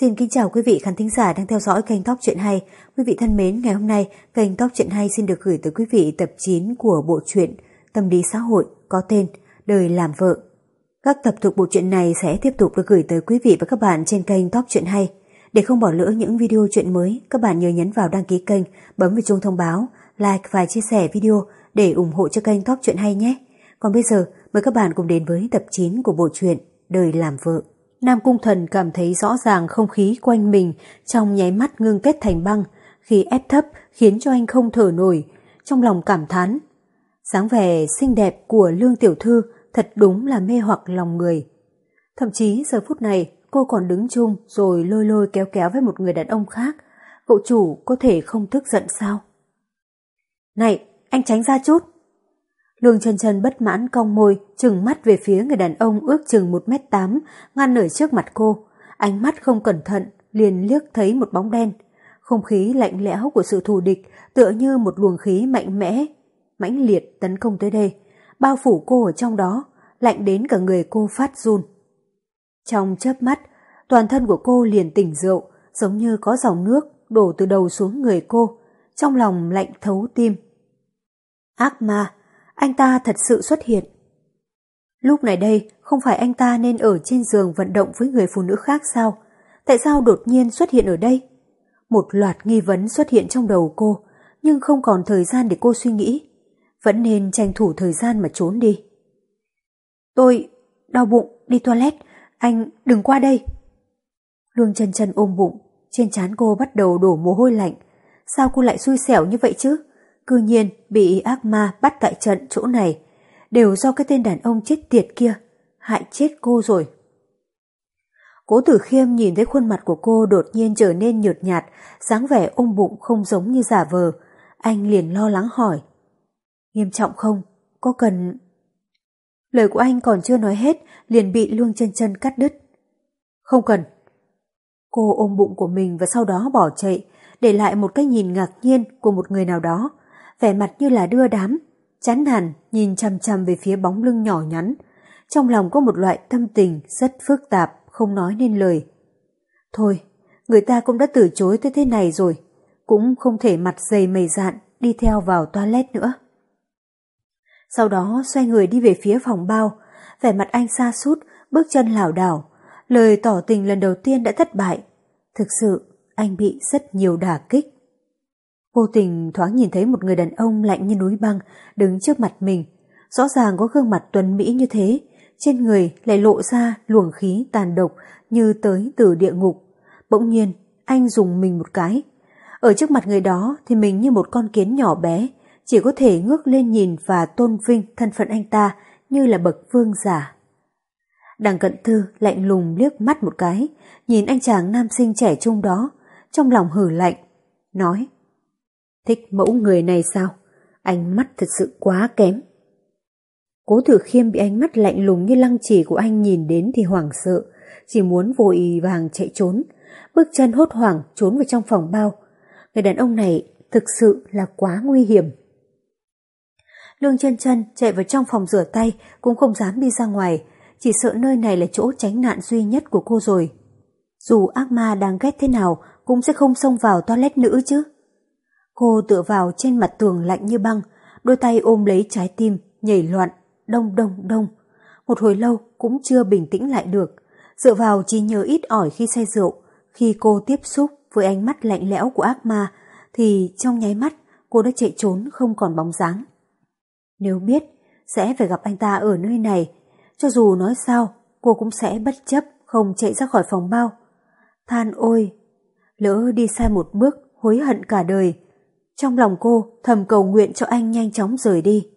Xin kính chào quý vị khán thính giả đang theo dõi kênh Top Truyện Hay. Quý vị thân mến, ngày hôm nay kênh Top Truyện Hay xin được gửi tới quý vị tập 9 của bộ truyện Tâm lý xã hội có tên Đời làm vợ. Các tập thuộc bộ truyện này sẽ tiếp tục được gửi tới quý vị và các bạn trên kênh Top Truyện Hay. Để không bỏ lỡ những video truyện mới, các bạn nhớ nhấn vào đăng ký kênh, bấm vào chuông thông báo, like và chia sẻ video để ủng hộ cho kênh Top Truyện Hay nhé. Còn bây giờ, mời các bạn cùng đến với tập 9 của bộ truyện Đời làm vợ. Nam Cung Thần cảm thấy rõ ràng không khí quanh mình trong nháy mắt ngưng kết thành băng, khi ép thấp khiến cho anh không thở nổi, trong lòng cảm thán. dáng vẻ xinh đẹp của Lương Tiểu Thư thật đúng là mê hoặc lòng người. Thậm chí giờ phút này cô còn đứng chung rồi lôi lôi kéo kéo với một người đàn ông khác. Cậu chủ có thể không tức giận sao? Này, anh tránh ra chút. Lương chân chân bất mãn cong môi, chừng mắt về phía người đàn ông ước chừng 1m8, ngăn ở trước mặt cô. Ánh mắt không cẩn thận, liền liếc thấy một bóng đen. Không khí lạnh lẽo của sự thù địch tựa như một luồng khí mạnh mẽ, mãnh liệt tấn công tới đây, bao phủ cô ở trong đó, lạnh đến cả người cô phát run. Trong chớp mắt, toàn thân của cô liền tỉnh rượu, giống như có dòng nước đổ từ đầu xuống người cô, trong lòng lạnh thấu tim. Ác ma, anh ta thật sự xuất hiện. Lúc này đây, không phải anh ta nên ở trên giường vận động với người phụ nữ khác sao? Tại sao đột nhiên xuất hiện ở đây? Một loạt nghi vấn xuất hiện trong đầu cô, nhưng không còn thời gian để cô suy nghĩ. Vẫn nên tranh thủ thời gian mà trốn đi. Tôi đau bụng, đi toilet, anh đừng qua đây. Lương chân chân ôm bụng, trên trán cô bắt đầu đổ mồ hôi lạnh. Sao cô lại xui xẻo như vậy chứ? Cư nhiên bị ác ma bắt tại trận chỗ này, đều do cái tên đàn ông chết tiệt kia, hại chết cô rồi. Cố tử khiêm nhìn thấy khuôn mặt của cô đột nhiên trở nên nhợt nhạt, dáng vẻ ôm bụng không giống như giả vờ. Anh liền lo lắng hỏi. Nghiêm trọng không? Có cần... Lời của anh còn chưa nói hết, liền bị Lương chân chân cắt đứt. Không cần. Cô ôm bụng của mình và sau đó bỏ chạy, để lại một cái nhìn ngạc nhiên của một người nào đó vẻ mặt như là đưa đám, chán nản nhìn chằm chằm về phía bóng lưng nhỏ nhắn. Trong lòng có một loại tâm tình rất phức tạp, không nói nên lời. Thôi, người ta cũng đã từ chối tới thế này rồi, cũng không thể mặt dày mày dạn đi theo vào toilet nữa. Sau đó xoay người đi về phía phòng bao, vẻ mặt anh xa sút bước chân lảo đảo, lời tỏ tình lần đầu tiên đã thất bại. Thực sự, anh bị rất nhiều đả kích. Vô tình thoáng nhìn thấy một người đàn ông lạnh như núi băng đứng trước mặt mình. Rõ ràng có gương mặt tuấn Mỹ như thế, trên người lại lộ ra luồng khí tàn độc như tới từ địa ngục. Bỗng nhiên, anh dùng mình một cái. Ở trước mặt người đó thì mình như một con kiến nhỏ bé, chỉ có thể ngước lên nhìn và tôn vinh thân phận anh ta như là bậc vương giả. Đằng cận thư lạnh lùng liếc mắt một cái, nhìn anh chàng nam sinh trẻ trung đó, trong lòng hử lạnh, nói Thích mẫu người này sao? Ánh mắt thật sự quá kém. Cố thử khiêm bị ánh mắt lạnh lùng như lăng chỉ của anh nhìn đến thì hoảng sợ, chỉ muốn vội vàng chạy trốn, bước chân hốt hoảng trốn vào trong phòng bao. Người đàn ông này thực sự là quá nguy hiểm. Lương chân chân chạy vào trong phòng rửa tay cũng không dám đi ra ngoài, chỉ sợ nơi này là chỗ tránh nạn duy nhất của cô rồi. Dù ác ma đang ghét thế nào cũng sẽ không xông vào toilet nữ chứ. Cô tựa vào trên mặt tường lạnh như băng, đôi tay ôm lấy trái tim, nhảy loạn, đông đông đông. Một hồi lâu cũng chưa bình tĩnh lại được, dựa vào chỉ nhớ ít ỏi khi say rượu. Khi cô tiếp xúc với ánh mắt lạnh lẽo của ác ma, thì trong nháy mắt cô đã chạy trốn không còn bóng dáng. Nếu biết sẽ phải gặp anh ta ở nơi này, cho dù nói sao, cô cũng sẽ bất chấp không chạy ra khỏi phòng bao. Than ôi, lỡ đi sai một bước, hối hận cả đời, trong lòng cô thầm cầu nguyện cho anh nhanh chóng rời đi.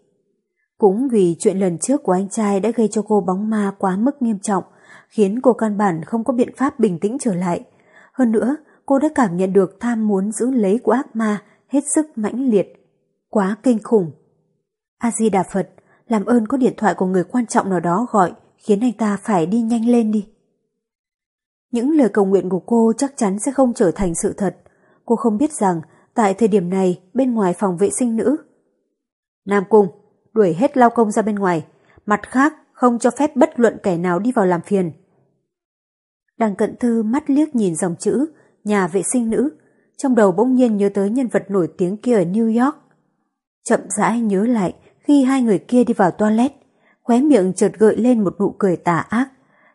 Cũng vì chuyện lần trước của anh trai đã gây cho cô bóng ma quá mức nghiêm trọng, khiến cô căn bản không có biện pháp bình tĩnh trở lại. Hơn nữa, cô đã cảm nhận được tham muốn giữ lấy của ác ma hết sức mãnh liệt. Quá kinh khủng. A-di-đà Phật, làm ơn có điện thoại của người quan trọng nào đó gọi, khiến anh ta phải đi nhanh lên đi. Những lời cầu nguyện của cô chắc chắn sẽ không trở thành sự thật. Cô không biết rằng tại thời điểm này bên ngoài phòng vệ sinh nữ. Nam Cung, đuổi hết lao công ra bên ngoài, mặt khác không cho phép bất luận kẻ nào đi vào làm phiền. Đằng cận thư mắt liếc nhìn dòng chữ nhà vệ sinh nữ, trong đầu bỗng nhiên nhớ tới nhân vật nổi tiếng kia ở New York. Chậm rãi nhớ lại khi hai người kia đi vào toilet, khóe miệng chợt gợi lên một nụ cười tà ác.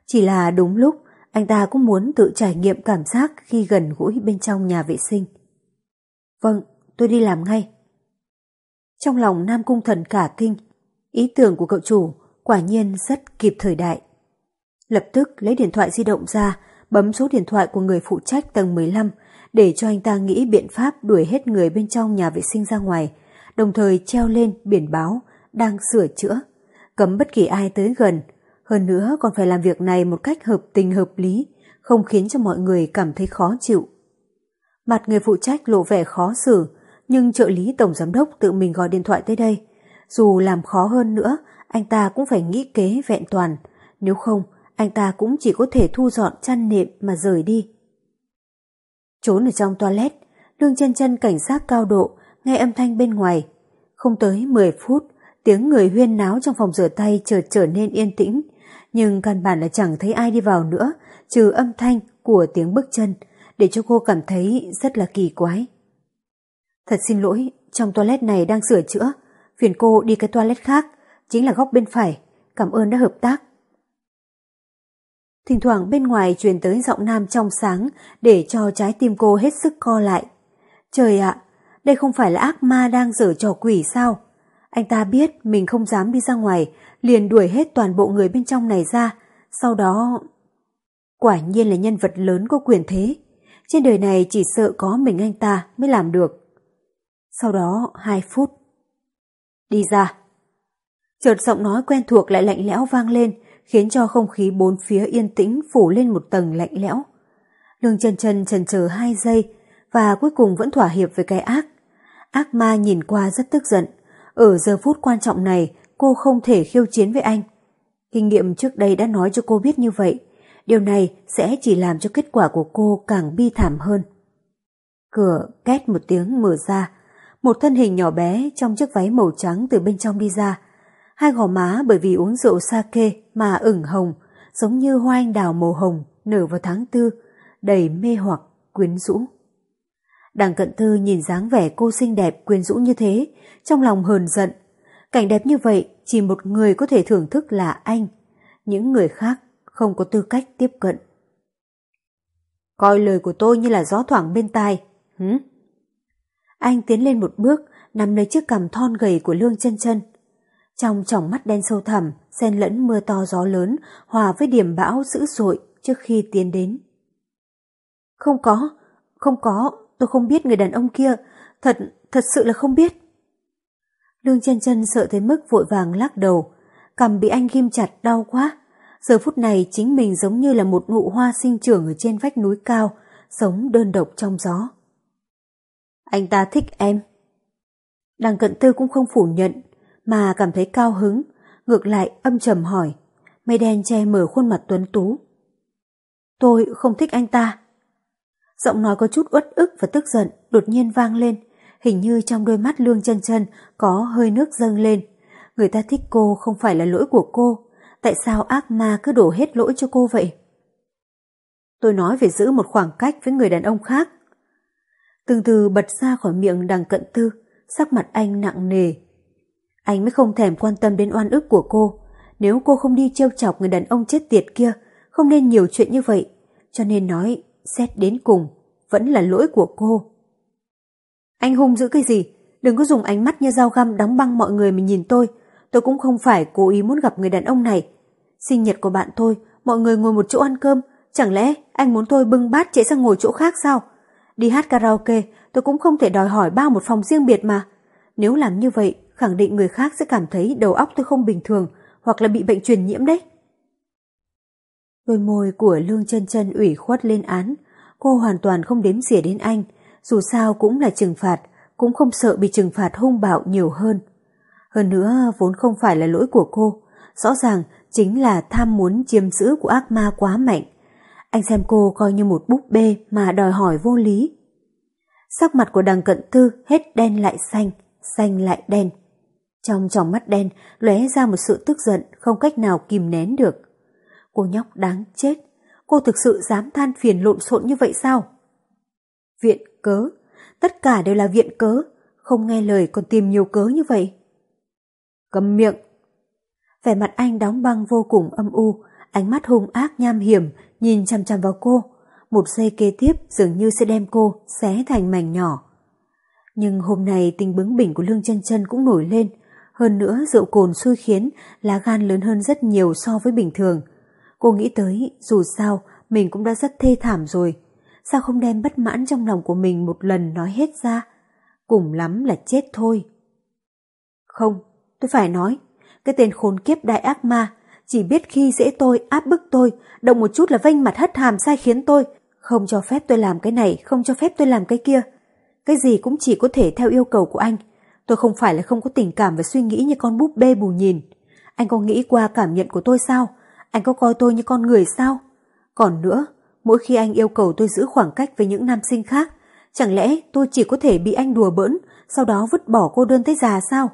Chỉ là đúng lúc anh ta cũng muốn tự trải nghiệm cảm giác khi gần gũi bên trong nhà vệ sinh. Vâng, tôi đi làm ngay. Trong lòng Nam Cung Thần cả kinh, ý tưởng của cậu chủ quả nhiên rất kịp thời đại. Lập tức lấy điện thoại di động ra, bấm số điện thoại của người phụ trách tầng 15 để cho anh ta nghĩ biện pháp đuổi hết người bên trong nhà vệ sinh ra ngoài, đồng thời treo lên biển báo đang sửa chữa, cấm bất kỳ ai tới gần. Hơn nữa còn phải làm việc này một cách hợp tình hợp lý, không khiến cho mọi người cảm thấy khó chịu. Mặt người phụ trách lộ vẻ khó xử, nhưng trợ lý tổng giám đốc tự mình gọi điện thoại tới đây. Dù làm khó hơn nữa, anh ta cũng phải nghĩ kế vẹn toàn, nếu không anh ta cũng chỉ có thể thu dọn chăn nệm mà rời đi. Trốn ở trong toilet, Lương chân chân cảnh sát cao độ, nghe âm thanh bên ngoài. Không tới 10 phút, tiếng người huyên náo trong phòng rửa tay chợt trở nên yên tĩnh, nhưng căn bản là chẳng thấy ai đi vào nữa, trừ âm thanh của tiếng bước chân, để cho cô cảm thấy rất là kỳ quái. Thật xin lỗi, trong toilet này đang sửa chữa, phiền cô đi cái toilet khác, chính là góc bên phải, cảm ơn đã hợp tác. Thỉnh thoảng bên ngoài truyền tới giọng nam trong sáng để cho trái tim cô hết sức co lại. Trời ạ, đây không phải là ác ma đang dở trò quỷ sao? Anh ta biết mình không dám đi ra ngoài, liền đuổi hết toàn bộ người bên trong này ra, sau đó... Quả nhiên là nhân vật lớn có quyền thế. Trên đời này chỉ sợ có mình anh ta mới làm được. Sau đó hai phút. Đi ra. Chợt giọng nói quen thuộc lại lạnh lẽo vang lên, khiến cho không khí bốn phía yên tĩnh phủ lên một tầng lạnh lẽo. Lương chân chân chần chờ hai giây và cuối cùng vẫn thỏa hiệp với cái ác. Ác ma nhìn qua rất tức giận. Ở giờ phút quan trọng này cô không thể khiêu chiến với anh. Kinh nghiệm trước đây đã nói cho cô biết như vậy. Điều này sẽ chỉ làm cho kết quả của cô càng bi thảm hơn. Cửa két một tiếng mở ra. Một thân hình nhỏ bé trong chiếc váy màu trắng từ bên trong đi ra hai gò má bởi vì uống rượu sake mà ửng hồng, giống như hoa anh đào màu hồng nở vào tháng tư, đầy mê hoặc, quyến rũ. Đằng cận tư nhìn dáng vẻ cô xinh đẹp quyến rũ như thế, trong lòng hờn giận. Cảnh đẹp như vậy chỉ một người có thể thưởng thức là anh, những người khác không có tư cách tiếp cận. Coi lời của tôi như là gió thoảng bên tai, hứ? Anh tiến lên một bước, nắm lấy chiếc cằm thon gầy của Lương chân chân, trong tròng mắt đen sâu thẳm, xen lẫn mưa to gió lớn, hòa với điểm bão dữ dội trước khi tiến đến. Không có, không có, tôi không biết người đàn ông kia, thật, thật sự là không biết. Lương chân chân sợ tới mức vội vàng lắc đầu, cầm bị anh ghim chặt đau quá. Giờ phút này chính mình giống như là một nụ hoa sinh trưởng ở trên vách núi cao, sống đơn độc trong gió. Anh ta thích em. Đằng cận tư cũng không phủ nhận, mà cảm thấy cao hứng, ngược lại âm trầm hỏi. Mây đen che mở khuôn mặt tuấn tú. Tôi không thích anh ta. Giọng nói có chút uất ức và tức giận đột nhiên vang lên, hình như trong đôi mắt lương chân chân có hơi nước dâng lên. Người ta thích cô không phải là lỗi của cô, tại sao ác ma cứ đổ hết lỗi cho cô vậy? Tôi nói phải giữ một khoảng cách với người đàn ông khác. Từng từ bật ra khỏi miệng đằng cận tư, sắc mặt anh nặng nề, anh mới không thèm quan tâm đến oan ức của cô. Nếu cô không đi trêu chọc người đàn ông chết tiệt kia, không nên nhiều chuyện như vậy. Cho nên nói, xét đến cùng, vẫn là lỗi của cô. Anh hung giữ cái gì? Đừng có dùng ánh mắt như dao găm đóng băng mọi người mình nhìn tôi. Tôi cũng không phải cố ý muốn gặp người đàn ông này. Sinh nhật của bạn thôi. mọi người ngồi một chỗ ăn cơm. Chẳng lẽ anh muốn tôi bưng bát chạy sang ngồi chỗ khác sao? Đi hát karaoke, tôi cũng không thể đòi hỏi bao một phòng riêng biệt mà. Nếu làm như vậy, khẳng định người khác sẽ cảm thấy đầu óc tôi không bình thường hoặc là bị bệnh truyền nhiễm đấy. Đôi môi của Lương chân chân ủy khuất lên án, cô hoàn toàn không đếm xỉa đến anh, dù sao cũng là trừng phạt, cũng không sợ bị trừng phạt hung bạo nhiều hơn. Hơn nữa vốn không phải là lỗi của cô, rõ ràng chính là tham muốn chiếm giữ của ác ma quá mạnh. Anh xem cô coi như một búp bê mà đòi hỏi vô lý. Sắc mặt của đằng cận tư hết đen lại xanh, xanh lại đen. Trong tròng mắt đen lóe ra một sự tức giận không cách nào kìm nén được. Cô nhóc đáng chết, Cô thực sự dám than phiền lộn xộn như vậy sao? Viện cớ, tất cả đều là viện cớ, không nghe lời còn tìm nhiều cớ như vậy. Cầm miệng. Vẻ mặt anh đóng băng vô cùng âm u, ánh mắt hung ác nham hiểm, nhìn chằm chằm vào cô. Một giây kế tiếp dường như sẽ đem cô xé thành mảnh nhỏ. Nhưng hôm nay tình bướng bỉnh của Lương chân chân cũng nổi lên. Hơn nữa rượu cồn xui khiến lá gan lớn hơn rất nhiều so với bình thường. Cô nghĩ tới dù sao mình cũng đã rất thê thảm rồi. Sao không đem bất mãn trong lòng của mình một lần nói hết ra? Cùng lắm là chết thôi. Không, tôi phải nói. Cái tên khốn kiếp đại ác ma chỉ biết khi dễ tôi, áp bức tôi, động một chút là vênh mặt hất hàm sai khiến tôi, không cho phép tôi làm cái này, không cho phép tôi làm cái kia. Cái gì cũng chỉ có thể theo yêu cầu của anh. Tôi không phải là không có tình cảm và suy nghĩ như con búp bê bù nhìn. Anh có nghĩ qua cảm nhận của tôi sao? Anh có coi tôi như con người sao? Còn nữa, mỗi khi anh yêu cầu tôi giữ khoảng cách với những nam sinh khác, chẳng lẽ tôi chỉ có thể bị anh đùa bỡn, sau đó vứt bỏ cô đơn tới già sao?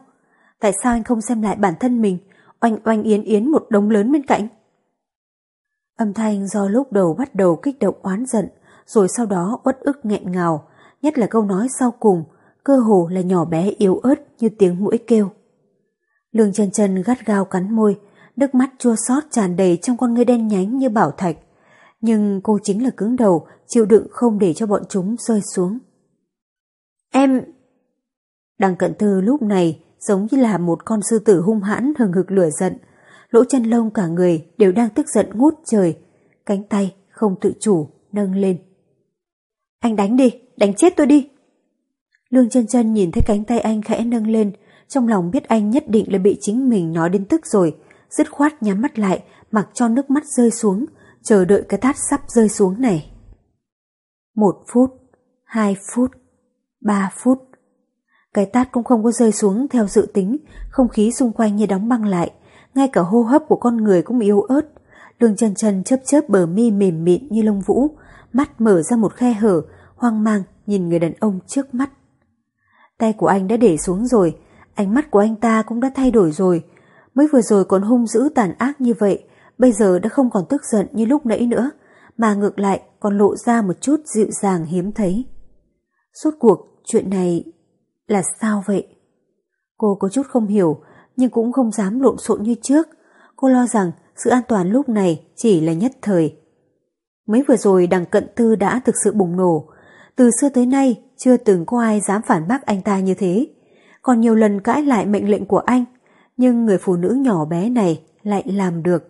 Tại sao anh không xem lại bản thân mình, oanh oanh yến yến một đống lớn bên cạnh? Âm thanh do lúc đầu bắt đầu kích động oán giận, rồi sau đó uất ức nghẹn ngào, nhất là câu nói sau cùng, cơ hồ là nhỏ bé yếu ớt như tiếng mũi kêu. Lương chân chân gắt gao cắn môi, nước mắt chua xót tràn đầy trong con ngươi đen nhánh như bảo thạch. Nhưng cô chính là cứng đầu, chịu đựng không để cho bọn chúng rơi xuống. Em... Đằng cận tư lúc này giống như là một con sư tử hung hãn hừng hực lửa giận. Lỗ chân lông cả người đều đang tức giận ngút trời. Cánh tay không tự chủ nâng lên. Anh đánh đi, đánh chết tôi đi. Lương chân chân nhìn thấy cánh tay anh khẽ nâng lên, trong lòng biết anh nhất định là bị chính mình nói đến tức rồi, dứt khoát nhắm mắt lại, mặc cho nước mắt rơi xuống, chờ đợi cái tát sắp rơi xuống này. Một phút, hai phút, ba phút. Cái tát cũng không có rơi xuống theo dự tính, không khí xung quanh như đóng băng lại, ngay cả hô hấp của con người cũng yếu ớt. đường chân chân chớp chớp bờ mi mềm mịn như lông vũ, mắt mở ra một khe hở, hoang mang nhìn người đàn ông trước mắt. Tay của anh đã để xuống rồi, ánh mắt của anh ta cũng đã thay đổi rồi. Mới vừa rồi còn hung dữ tàn ác như vậy, bây giờ đã không còn tức giận như lúc nãy nữa, mà ngược lại còn lộ ra một chút dịu dàng hiếm thấy. Suốt cuộc, chuyện này là sao vậy? Cô có chút không hiểu, nhưng cũng không dám lộn xộn như trước. Cô lo rằng sự an toàn lúc này chỉ là nhất thời. Mới vừa rồi đằng cận tư đã thực sự bùng nổ. Từ xưa tới nay chưa từng có ai dám phản bác anh ta như thế. Còn nhiều lần cãi lại mệnh lệnh của anh, nhưng người phụ nữ nhỏ bé này lại làm được.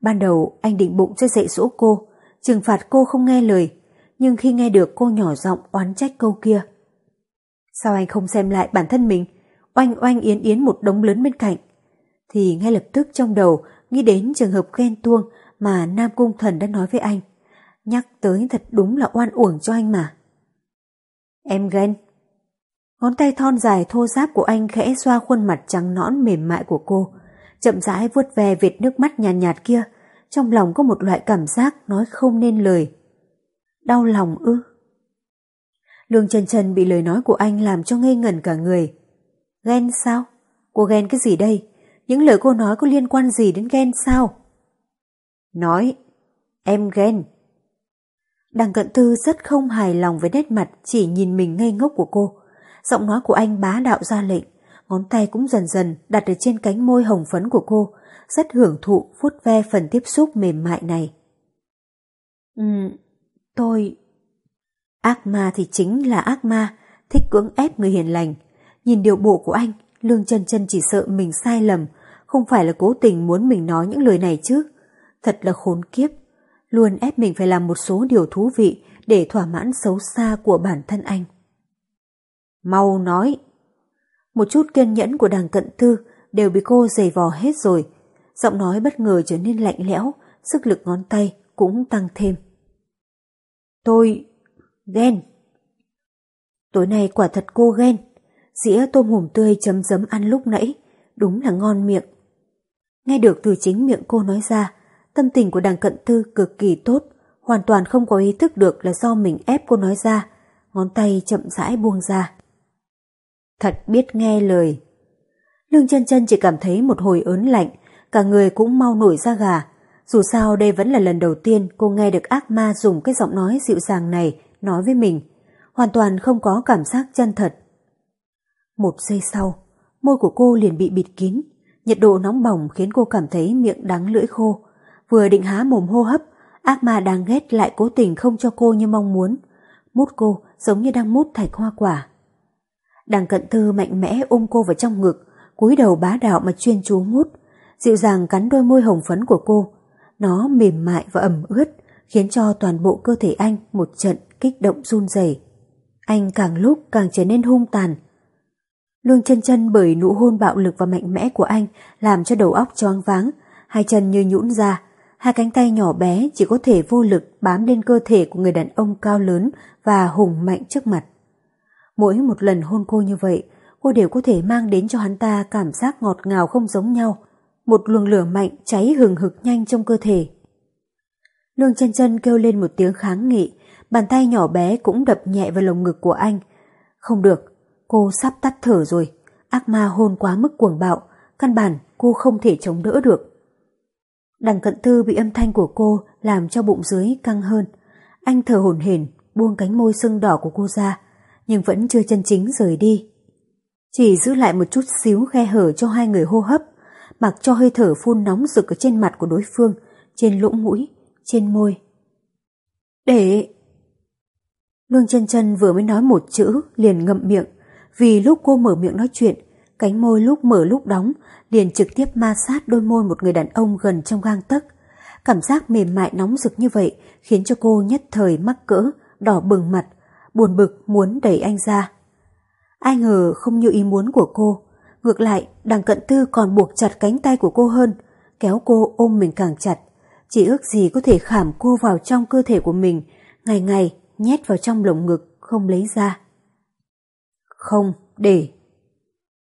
Ban đầu anh định bụng cho dạy dỗ cô, trừng phạt cô không nghe lời, nhưng khi nghe được cô nhỏ giọng oán trách câu kia. Sao anh không xem lại bản thân mình, oanh oanh yến yến một đống lớn bên cạnh? Thì ngay lập tức trong đầu nghĩ đến trường hợp ghen tuông mà Nam Cung Thần đã nói với anh. Nhắc tới thật đúng là oan uổng cho anh mà. Em ghen. Ngón tay thon dài thô ráp của anh khẽ xoa khuôn mặt trắng nõn mềm mại của cô, chậm rãi vuốt ve vệt nước mắt nhàn nhạt, nhạt kia, trong lòng có một loại cảm giác nói không nên lời. Đau lòng ư? Lương Trần Trần bị lời nói của anh làm cho ngây ngẩn cả người. Ghen sao? Cô ghen cái gì đây? Những lời cô nói có liên quan gì đến ghen sao? Nói, em ghen. Đằng cận tư rất không hài lòng với nét mặt chỉ nhìn mình ngây ngốc của cô. Giọng nói của anh bá đạo ra lệnh, ngón tay cũng dần dần đặt ở trên cánh môi hồng phấn của cô, rất hưởng thụ vuốt ve phần tiếp xúc mềm mại này. Ừ, tôi... Ác ma thì chính là ác ma, thích cưỡng ép người hiền lành. Nhìn điều bộ của anh, Lương chân chân chỉ sợ mình sai lầm, không phải là cố tình muốn mình nói những lời này chứ. Thật là khốn kiếp, luôn ép mình phải làm một số điều thú vị để thỏa mãn xấu xa của bản thân anh. Mau nói. Một chút kiên nhẫn của đàng cận thư đều bị cô giày vò hết rồi. Giọng nói bất ngờ trở nên lạnh lẽo, sức lực ngón tay cũng tăng thêm. Tôi ghen. Tối nay quả thật cô ghen. Dĩa tôm hùm tươi chấm dấm ăn lúc nãy, đúng là ngon miệng. Nghe được từ chính miệng cô nói ra, tâm tình của đằng cận thư cực kỳ tốt, hoàn toàn không có ý thức được là do mình ép cô nói ra, ngón tay chậm rãi buông ra. Thật biết nghe lời. Lương chân chân chỉ cảm thấy một hồi ớn lạnh, cả người cũng mau nổi ra gà. Dù sao đây vẫn là lần đầu tiên cô nghe được ác ma dùng cái giọng nói dịu dàng này nói với mình, hoàn toàn không có cảm giác chân thật. Một giây sau, môi của cô liền bị bịt kín, nhiệt độ nóng bỏng khiến cô cảm thấy miệng đắng lưỡi khô. Vừa định há mồm hô hấp, ác ma đang ghét lại cố tình không cho cô như mong muốn. Mút cô giống như đang mút thạch hoa quả. Đằng cận thư mạnh mẽ ôm cô vào trong ngực, cúi đầu bá đạo mà chuyên chú mút, dịu dàng cắn đôi môi hồng phấn của cô. Nó mềm mại và ẩm ướt, khiến cho toàn bộ cơ thể anh một trận kích động run rẩy. Anh càng lúc càng trở nên hung tàn. Lương chân chân bởi nụ hôn bạo lực và mạnh mẽ của anh làm cho đầu óc choáng váng, hai chân như nhũn ra, hai cánh tay nhỏ bé chỉ có thể vô lực bám lên cơ thể của người đàn ông cao lớn và hùng mạnh trước mặt. Mỗi một lần hôn cô như vậy, cô đều có thể mang đến cho hắn ta cảm giác ngọt ngào không giống nhau, một luồng lửa mạnh cháy hừng hực nhanh trong cơ thể. Lương chân chân kêu lên một tiếng kháng nghị, bàn tay nhỏ bé cũng đập nhẹ vào lồng ngực của anh. Không được, cô sắp tắt thở rồi, ác ma hôn quá mức cuồng bạo, căn bản cô không thể chống đỡ được. Đằng cận tư bị âm thanh của cô làm cho bụng dưới căng hơn. Anh thở hổn hển buông cánh môi sưng đỏ của cô ra, nhưng vẫn chưa chân chính rời đi. Chỉ giữ lại một chút xíu khe hở cho hai người hô hấp, mặc cho hơi thở phun nóng rực ở trên mặt của đối phương, trên lỗ mũi, trên môi. Để... Lương chân chân vừa mới nói một chữ liền ngậm miệng, vì lúc cô mở miệng nói chuyện, cánh môi lúc mở lúc đóng liền trực tiếp ma sát đôi môi một người đàn ông gần trong gang tấc. Cảm giác mềm mại nóng rực như vậy khiến cho cô nhất thời mắc cỡ, đỏ bừng mặt, buồn bực muốn đẩy anh ra. Ai ngờ không như ý muốn của cô, ngược lại đằng cận tư còn buộc chặt cánh tay của cô hơn, kéo cô ôm mình càng chặt, chỉ ước gì có thể khảm cô vào trong cơ thể của mình, ngày ngày nhét vào trong lồng ngực, không lấy ra. Không, để.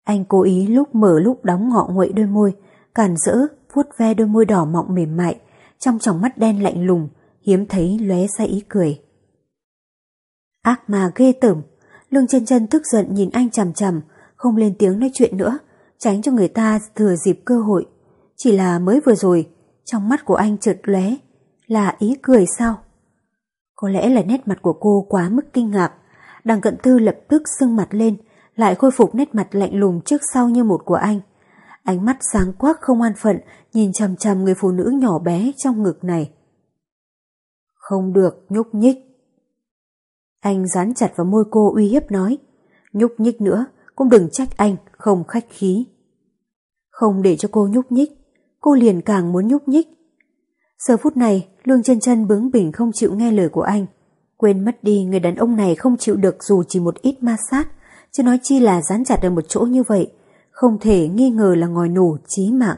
Anh cố ý lúc mở lúc đóng ngọ nguậy đôi môi, càn rỡ, vuốt ve đôi môi đỏ mọng mềm mại, trong tròng mắt đen lạnh lùng, hiếm thấy lóe ra ý cười. Ác mà ghê tởm, lương chân chân tức giận nhìn anh chằm chằm, không lên tiếng nói chuyện nữa, tránh cho người ta thừa dịp cơ hội. Chỉ là mới vừa rồi, trong mắt của anh chợt lóe là ý cười sao? Có lẽ là nét mặt của cô quá mức kinh ngạc, đằng cận tư lập tức sưng mặt lên, lại khôi phục nét mặt lạnh lùng trước sau như một của anh. Ánh mắt sáng quắc không an phận nhìn chằm chằm người phụ nữ nhỏ bé trong ngực này. Không được nhúc nhích. Anh dán chặt vào môi cô uy hiếp nói, nhúc nhích nữa cũng đừng trách anh không khách khí. Không để cho cô nhúc nhích, cô liền càng muốn nhúc nhích. Giờ phút này, Lương chân chân bướng bỉnh không chịu nghe lời của anh. Quên mất đi người đàn ông này không chịu được dù chỉ một ít ma sát, chứ nói chi là dán chặt ở một chỗ như vậy, không thể nghi ngờ là ngòi nổ chí mạng.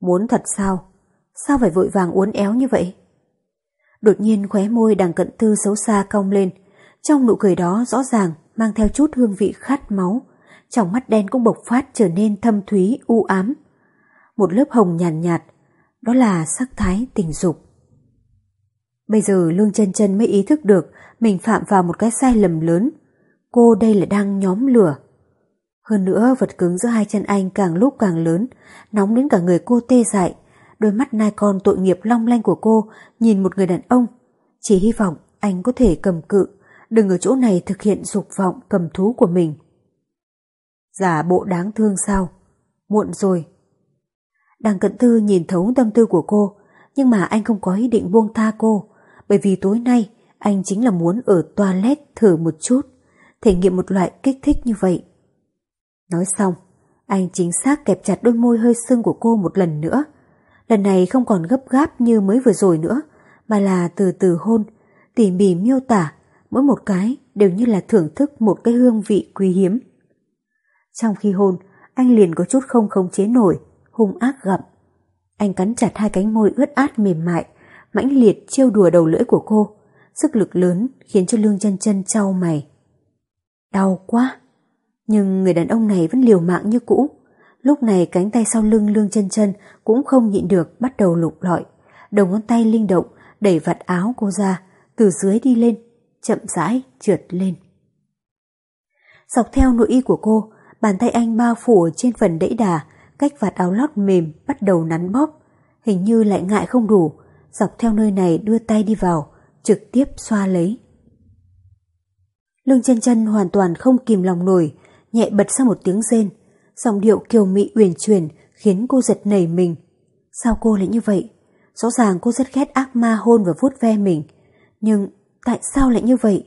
Muốn thật sao? Sao phải vội vàng uốn éo như vậy? Đột nhiên khóe môi đằng cận tư xấu xa cong lên, trong nụ cười đó rõ ràng mang theo chút hương vị khát máu, trong mắt đen cũng bộc phát trở nên thâm thúy u ám. Một lớp hồng nhàn nhạt, nhạt, đó là sắc thái tình dục. Bây giờ Lương chân chân mới ý thức được mình phạm vào một cái sai lầm lớn. Cô đây là đang nhóm lửa. Hơn nữa vật cứng giữa hai chân anh càng lúc càng lớn, nóng đến cả người cô tê dại. Đôi mắt nai con tội nghiệp long lanh của cô nhìn một người đàn ông. Chỉ hy vọng anh có thể cầm cự, đừng ở chỗ này thực hiện dục vọng cầm thú của mình. Giả bộ đáng thương sao? Muộn rồi. Đằng cận tư nhìn thấu tâm tư của cô, nhưng mà anh không có ý định buông tha cô, bởi vì tối nay anh chính là muốn ở toilet thử một chút, thể nghiệm một loại kích thích như vậy. Nói xong, anh chính xác kẹp chặt đôi môi hơi sưng của cô một lần nữa. Lần này không còn gấp gáp như mới vừa rồi nữa, mà là từ từ hôn, tỉ mỉ miêu tả, mỗi một cái đều như là thưởng thức một cái hương vị quý hiếm. Trong khi hôn, anh liền có chút không khống chế nổi, hung ác gặm. Anh cắn chặt hai cánh môi ướt át mềm mại, mãnh liệt trêu đùa đầu lưỡi của cô. Sức lực lớn khiến cho lương chân chân trao mày. Đau quá! Nhưng người đàn ông này vẫn liều mạng như cũ. Lúc này cánh tay sau lưng lương chân chân cũng không nhịn được bắt đầu lục lọi. Đầu ngón tay linh động đẩy vạt áo cô ra, từ dưới đi lên, chậm rãi trượt lên. Dọc theo nội y của cô, bàn tay anh bao phủ trên phần đẫy đà, cách vạt áo lót mềm bắt đầu nắn bóp, hình như lại ngại không đủ, dọc theo nơi này đưa tay đi vào, trực tiếp xoa lấy. Lương chân chân hoàn toàn không kìm lòng nổi, nhẹ bật ra một tiếng rên, giọng điệu kiều mị uyển chuyển khiến cô giật nảy mình. Sao cô lại như vậy? Rõ ràng cô rất ghét ác ma hôn và vuốt ve mình, nhưng tại sao lại như vậy?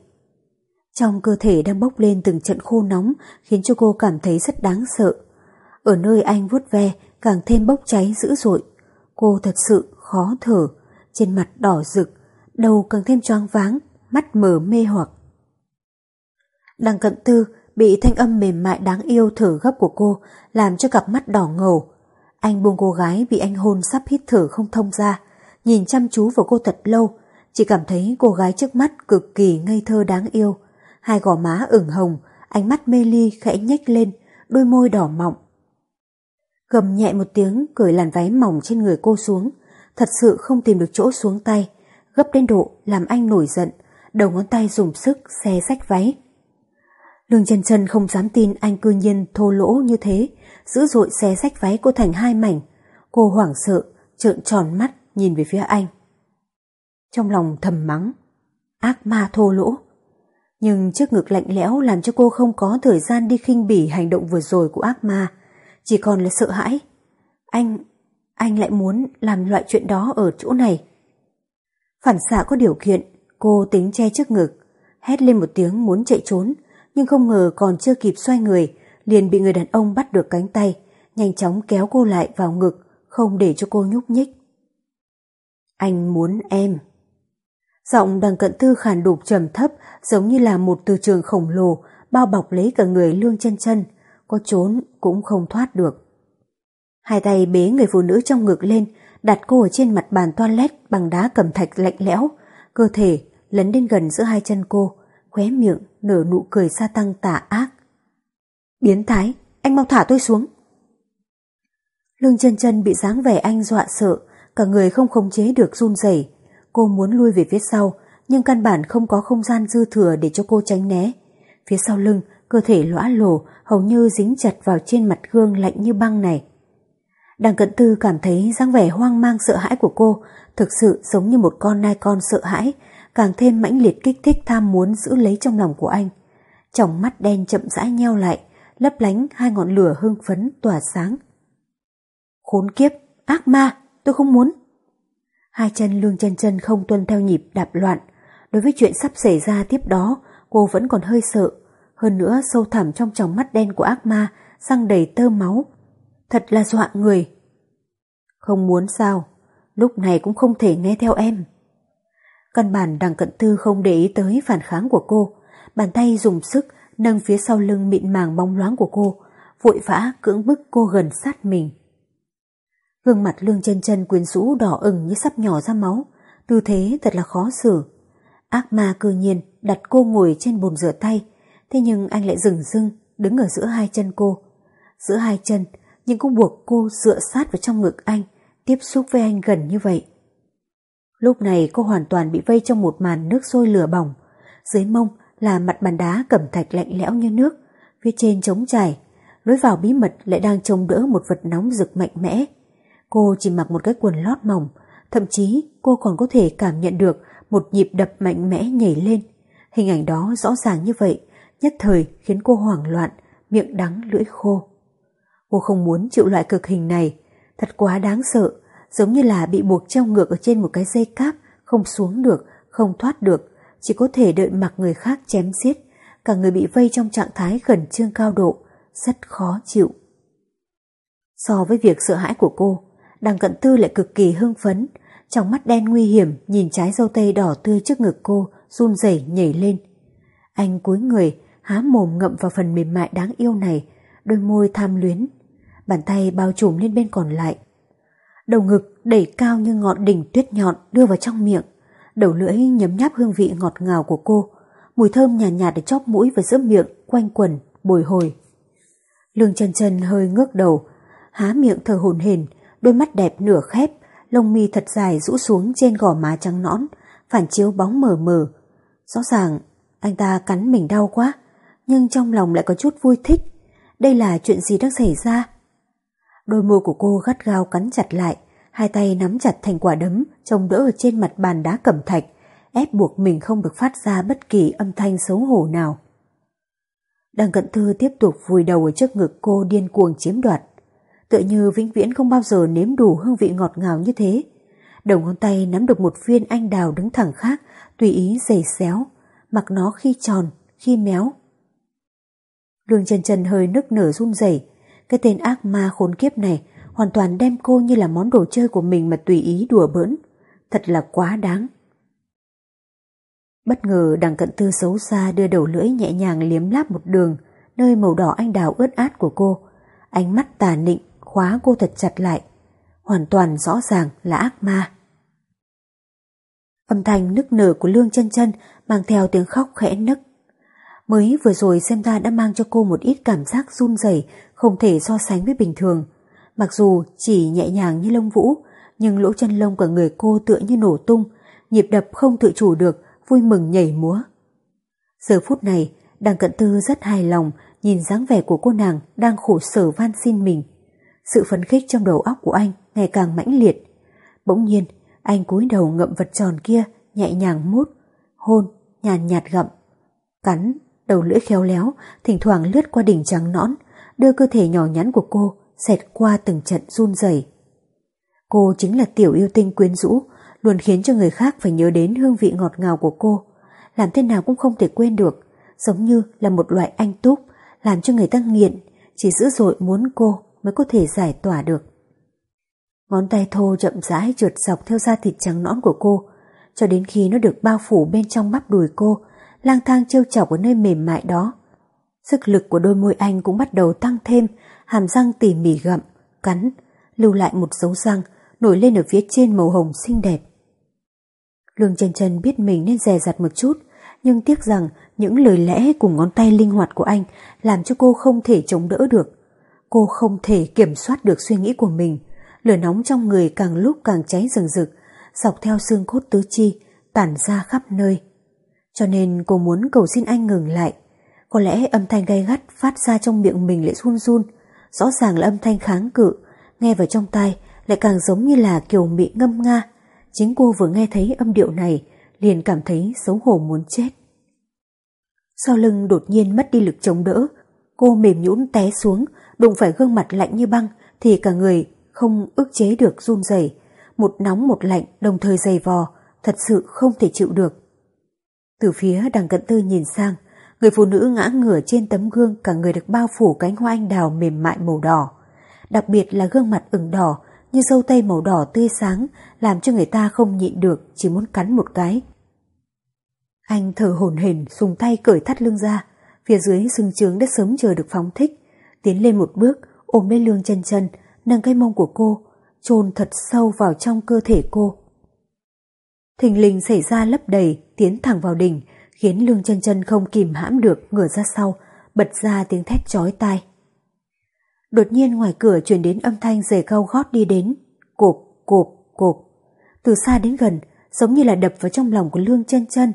Trong cơ thể đang bốc lên từng trận khô nóng khiến cho cô cảm thấy rất đáng sợ. Ở nơi anh vuốt ve càng thêm bốc cháy dữ dội. Cô thật sự khó thở, trên mặt đỏ rực, đầu càng thêm choáng váng, mắt mở mê hoặc. Đằng cận tư bị thanh âm mềm mại đáng yêu thở gấp của cô làm cho cặp mắt đỏ ngầu. Anh buông cô gái bị anh hôn sắp hít thở không thông ra, nhìn chăm chú vào cô thật lâu, chỉ cảm thấy cô gái trước mắt cực kỳ ngây thơ đáng yêu. Hai gò má ửng hồng, ánh mắt mê ly khẽ nhếch lên, đôi môi đỏ mọng. Gầm nhẹ một tiếng cởi làn váy mỏng trên người cô xuống, thật sự không tìm được chỗ xuống tay, gấp đến độ làm anh nổi giận, đầu ngón tay dùng sức xé rách váy. Lương chân chân không dám tin anh cư nhiên thô lỗ như thế, dữ dội xé rách váy cô thành hai mảnh. Cô hoảng sợ, trợn tròn mắt nhìn về phía anh. Trong lòng thầm mắng, ác ma thô lỗ. Nhưng trước ngực lạnh lẽo làm cho cô không có thời gian đi khinh bỉ hành động vừa rồi của ác ma, chỉ còn là sợ hãi. Anh, anh lại muốn làm loại chuyện đó ở chỗ này. Phản xạ có điều kiện, cô tính che trước ngực, hét lên một tiếng muốn chạy trốn, nhưng không ngờ còn chưa kịp xoay người, liền bị người đàn ông bắt được cánh tay, nhanh chóng kéo cô lại vào ngực, không để cho cô nhúc nhích. Anh muốn em. Giọng đằng cận tư khàn đục trầm thấp giống như là một từ trường khổng lồ bao bọc lấy cả người lương chân chân, có trốn cũng không thoát được. Hai tay bế người phụ nữ trong ngực lên, đặt cô ở trên mặt bàn toilet bằng đá cẩm thạch lạnh lẽo, cơ thể lấn đến gần giữa hai chân cô, khóe miệng nở nụ cười sa tăng tà ác. Biến thái, anh mau thả tôi xuống. Lương chân chân bị dáng vẻ anh dọa sợ, cả người không khống chế được run rẩy. Cô muốn lui về phía sau, nhưng căn bản không có không gian dư thừa để cho cô tránh né. Phía sau lưng, cơ thể lõa lồ, hầu như dính chặt vào trên mặt gương lạnh như băng này. Đằng cận tư cảm thấy dáng vẻ hoang mang sợ hãi của cô thực sự giống như một con nai con sợ hãi, càng thêm mãnh liệt kích thích tham muốn giữ lấy trong lòng của anh. Trong mắt đen chậm rãi nheo lại, lấp lánh hai ngọn lửa hưng phấn tỏa sáng. Khốn kiếp, ác ma, tôi không muốn. Hai chân lương chân chân không tuân theo nhịp đạp loạn. Đối với chuyện sắp xảy ra tiếp đó, cô vẫn còn hơi sợ. Hơn nữa sâu thẳm trong tròng mắt đen của ác ma, răng đầy tơ máu. Thật là dọa người. Không muốn sao, lúc này cũng không thể nghe theo em. Căn bản đằng cận tư không để ý tới phản kháng của cô, bàn tay dùng sức nâng phía sau lưng mịn màng bóng loáng của cô, vội vã cưỡng bức cô gần sát mình. Gương mặt lương chân chân quyến rũ đỏ ửng như sắp nhỏ ra máu, tư thế thật là khó xử. Ác ma cư nhiên đặt cô ngồi trên bồn rửa tay, thế nhưng anh lại dừng dưng đứng ở giữa hai chân cô. Giữa hai chân, nhưng cũng buộc cô dựa sát vào trong ngực anh, tiếp xúc với anh gần như vậy. Lúc này cô hoàn toàn bị vây trong một màn nước sôi lửa bỏng. Dưới mông là mặt bàn đá cẩm thạch lạnh lẽo như nước, phía trên trống trải, lối vào bí mật lại đang trông đỡ một vật nóng rực mạnh mẽ. Cô chỉ mặc một cái quần lót mỏng, thậm chí cô còn có thể cảm nhận được một nhịp đập mạnh mẽ nhảy lên. Hình ảnh đó rõ ràng như vậy, nhất thời khiến cô hoảng loạn, miệng đắng lưỡi khô. Cô không muốn chịu loại cực hình này, thật quá đáng sợ, giống như là bị buộc treo ngược ở trên một cái dây cáp, không xuống được, không thoát được, chỉ có thể đợi mặc người khác chém giết, cả người bị vây trong trạng thái khẩn trương cao độ, rất khó chịu. So với việc sợ hãi của cô, đằng cận tư lại cực kỳ hưng phấn, trong mắt đen nguy hiểm nhìn trái dâu tây đỏ tươi trước ngực cô, run rẩy nhảy lên. Anh cúi người, há mồm ngậm vào phần mềm mại đáng yêu này, đôi môi tham luyến. Bàn tay bao trùm lên bên còn lại, đầu ngực đẩy cao như ngọn đỉnh tuyết nhọn đưa vào trong miệng, đầu lưỡi nhấm nháp hương vị ngọt ngào của cô, mùi thơm nhàn nhạt, nhạt để chóp mũi và giữa miệng quanh quẩn, bồi hồi. Lương chân chân hơi ngước đầu, há miệng thở hồn hển, đôi mắt đẹp nửa khép, lông mi thật dài rũ xuống trên gò má trắng nõn, phản chiếu bóng mờ mờ. Rõ ràng, anh ta cắn mình đau quá, nhưng trong lòng lại có chút vui thích. Đây là chuyện gì đang xảy ra? Đôi môi của cô gắt gao cắn chặt lại, hai tay nắm chặt thành quả đấm trông đỡ ở trên mặt bàn đá cẩm thạch, ép buộc mình không được phát ra bất kỳ âm thanh xấu hổ nào. Đằng cận thư tiếp tục vùi đầu ở trước ngực cô điên cuồng chiếm đoạt. Tựa như vĩnh viễn không bao giờ nếm đủ hương vị ngọt ngào như thế. Đầu ngón tay nắm được một viên anh đào đứng thẳng khác, tùy ý giày xéo, mặc nó khi tròn, khi méo. Lương chân chân hơi nức nở run rẩy cái tên ác ma khốn kiếp này hoàn toàn đem cô như là món đồ chơi của mình mà tùy ý đùa bỡn. Thật là quá đáng. Bất ngờ đằng cận tư xấu xa đưa đầu lưỡi nhẹ nhàng liếm láp một đường, nơi màu đỏ anh đào ướt át của cô. Ánh mắt tà nịnh khóa cô thật chặt lại. Hoàn toàn rõ ràng là ác ma. Âm thanh nức nở của Lương chân chân mang theo tiếng khóc khẽ nức. Mới vừa rồi xem ra đã mang cho cô một ít cảm giác run rẩy không thể so sánh với bình thường. Mặc dù chỉ nhẹ nhàng như lông vũ, nhưng lỗ chân lông của người cô tựa như nổ tung, nhịp đập không tự chủ được, vui mừng nhảy múa. Giờ phút này, đằng cận tư rất hài lòng nhìn dáng vẻ của cô nàng đang khổ sở van xin mình. Sự phấn khích trong đầu óc của anh ngày càng mãnh liệt. Bỗng nhiên, anh cúi đầu ngậm vật tròn kia, nhẹ nhàng mút, hôn, nhàn nhạt gặm. Cắn, đầu lưỡi khéo léo, thỉnh thoảng lướt qua đỉnh trắng nõn, đưa cơ thể nhỏ nhắn của cô xẹt qua từng trận run rẩy. Cô chính là tiểu yêu tinh quyến rũ, luôn khiến cho người khác phải nhớ đến hương vị ngọt ngào của cô, làm thế nào cũng không thể quên được, giống như là một loại anh túc, làm cho người ta nghiện, chỉ dữ dội muốn cô mới có thể giải tỏa được. Ngón tay thô chậm rãi trượt dọc theo da thịt trắng nõn của cô, cho đến khi nó được bao phủ bên trong bắp đùi cô, lang thang trêu chọc ở nơi mềm mại đó. Sức lực của đôi môi anh cũng bắt đầu tăng thêm, hàm răng tỉ mỉ gặm, cắn, lưu lại một dấu răng nổi lên ở phía trên màu hồng xinh đẹp. Lương chân chân biết mình nên dè dặt một chút, nhưng tiếc rằng những lời lẽ cùng ngón tay linh hoạt của anh làm cho cô không thể chống đỡ được. Cô không thể kiểm soát được suy nghĩ của mình, lửa nóng trong người càng lúc càng cháy rừng rực, dọc theo xương cốt tứ chi, tản ra khắp nơi. Cho nên cô muốn cầu xin anh ngừng lại. Có lẽ âm thanh gay gắt phát ra trong miệng mình lại run run, rõ ràng là âm thanh kháng cự, nghe vào trong tai lại càng giống như là kiều mị ngâm nga. Chính cô vừa nghe thấy âm điệu này, liền cảm thấy xấu hổ muốn chết. Sau lưng đột nhiên mất đi lực chống đỡ, cô mềm nhũn té xuống, đụng phải gương mặt lạnh như băng, thì cả người không ức chế được run rẩy, một nóng một lạnh đồng thời dày vò, thật sự không thể chịu được. Từ phía đằng cận tư nhìn sang, người phụ nữ ngã ngửa trên tấm gương cả người được bao phủ cánh hoa anh đào mềm mại màu đỏ. Đặc biệt là gương mặt ửng đỏ như dâu tây màu đỏ tươi sáng làm cho người ta không nhịn được chỉ muốn cắn một cái. Anh thở hổn hển dùng tay cởi thắt lưng ra, phía dưới sưng trướng đã sớm chờ được phóng thích, tiến lên một bước ôm lấy lương chân chân, nâng cái mông của cô, chôn thật sâu vào trong cơ thể cô. Thình lình xảy ra lấp đầy, tiến thẳng vào đỉnh, khiến lương chân chân không kìm hãm được ngửa ra sau, bật ra tiếng thét chói tai. Đột nhiên ngoài cửa truyền đến âm thanh giày cao gót đi đến, cộp, cộp, cộp. Từ xa đến gần, giống như là đập vào trong lòng của lương chân chân.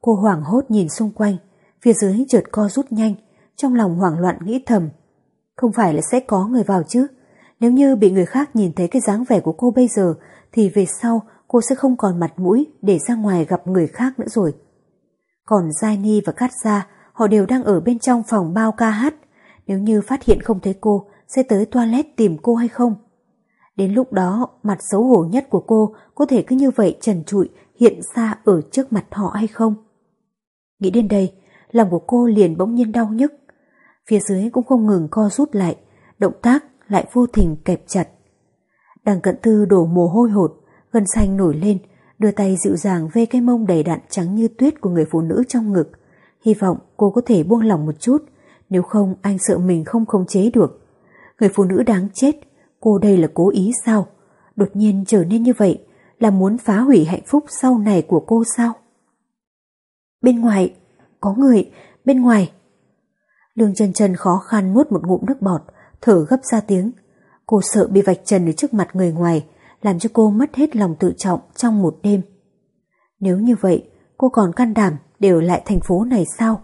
Cô hoảng hốt nhìn xung quanh, phía dưới trượt co rút nhanh, trong lòng hoảng loạn nghĩ thầm. Không phải là sẽ có người vào chứ? Nếu như bị người khác nhìn thấy cái dáng vẻ của cô bây giờ, thì về sau cô sẽ không còn mặt mũi để ra ngoài gặp người khác nữa rồi. Còn Giai Ni và Cát Gia, họ đều đang ở bên trong phòng bao ca hát. Nếu như phát hiện không thấy cô, sẽ tới toilet tìm cô hay không? Đến lúc đó, mặt xấu hổ nhất của cô có thể cứ như vậy trần trụi hiện ra ở trước mặt họ hay không? Nghĩ đến đây, lòng của cô liền bỗng nhiên đau nhức. Phía dưới cũng không ngừng co rút lại, động tác lại vô tình kẹp chặt. Đằng cận tư đổ mồ hôi hột, gân xanh nổi lên, đưa tay dịu dàng vê cái mông đầy đặn trắng như tuyết của người phụ nữ trong ngực. Hy vọng cô có thể buông lòng một chút, nếu không anh sợ mình không khống chế được. Người phụ nữ đáng chết, cô đây là cố ý sao? Đột nhiên trở nên như vậy, là muốn phá hủy hạnh phúc sau này của cô sao? Bên ngoài, có người, bên ngoài. Lương chân chân khó khăn nuốt một ngụm nước bọt, thở gấp ra tiếng. Cô sợ bị vạch trần ở trước mặt người ngoài, làm cho cô mất hết lòng tự trọng trong một đêm. Nếu như vậy, cô còn can đảm để ở lại thành phố này sao?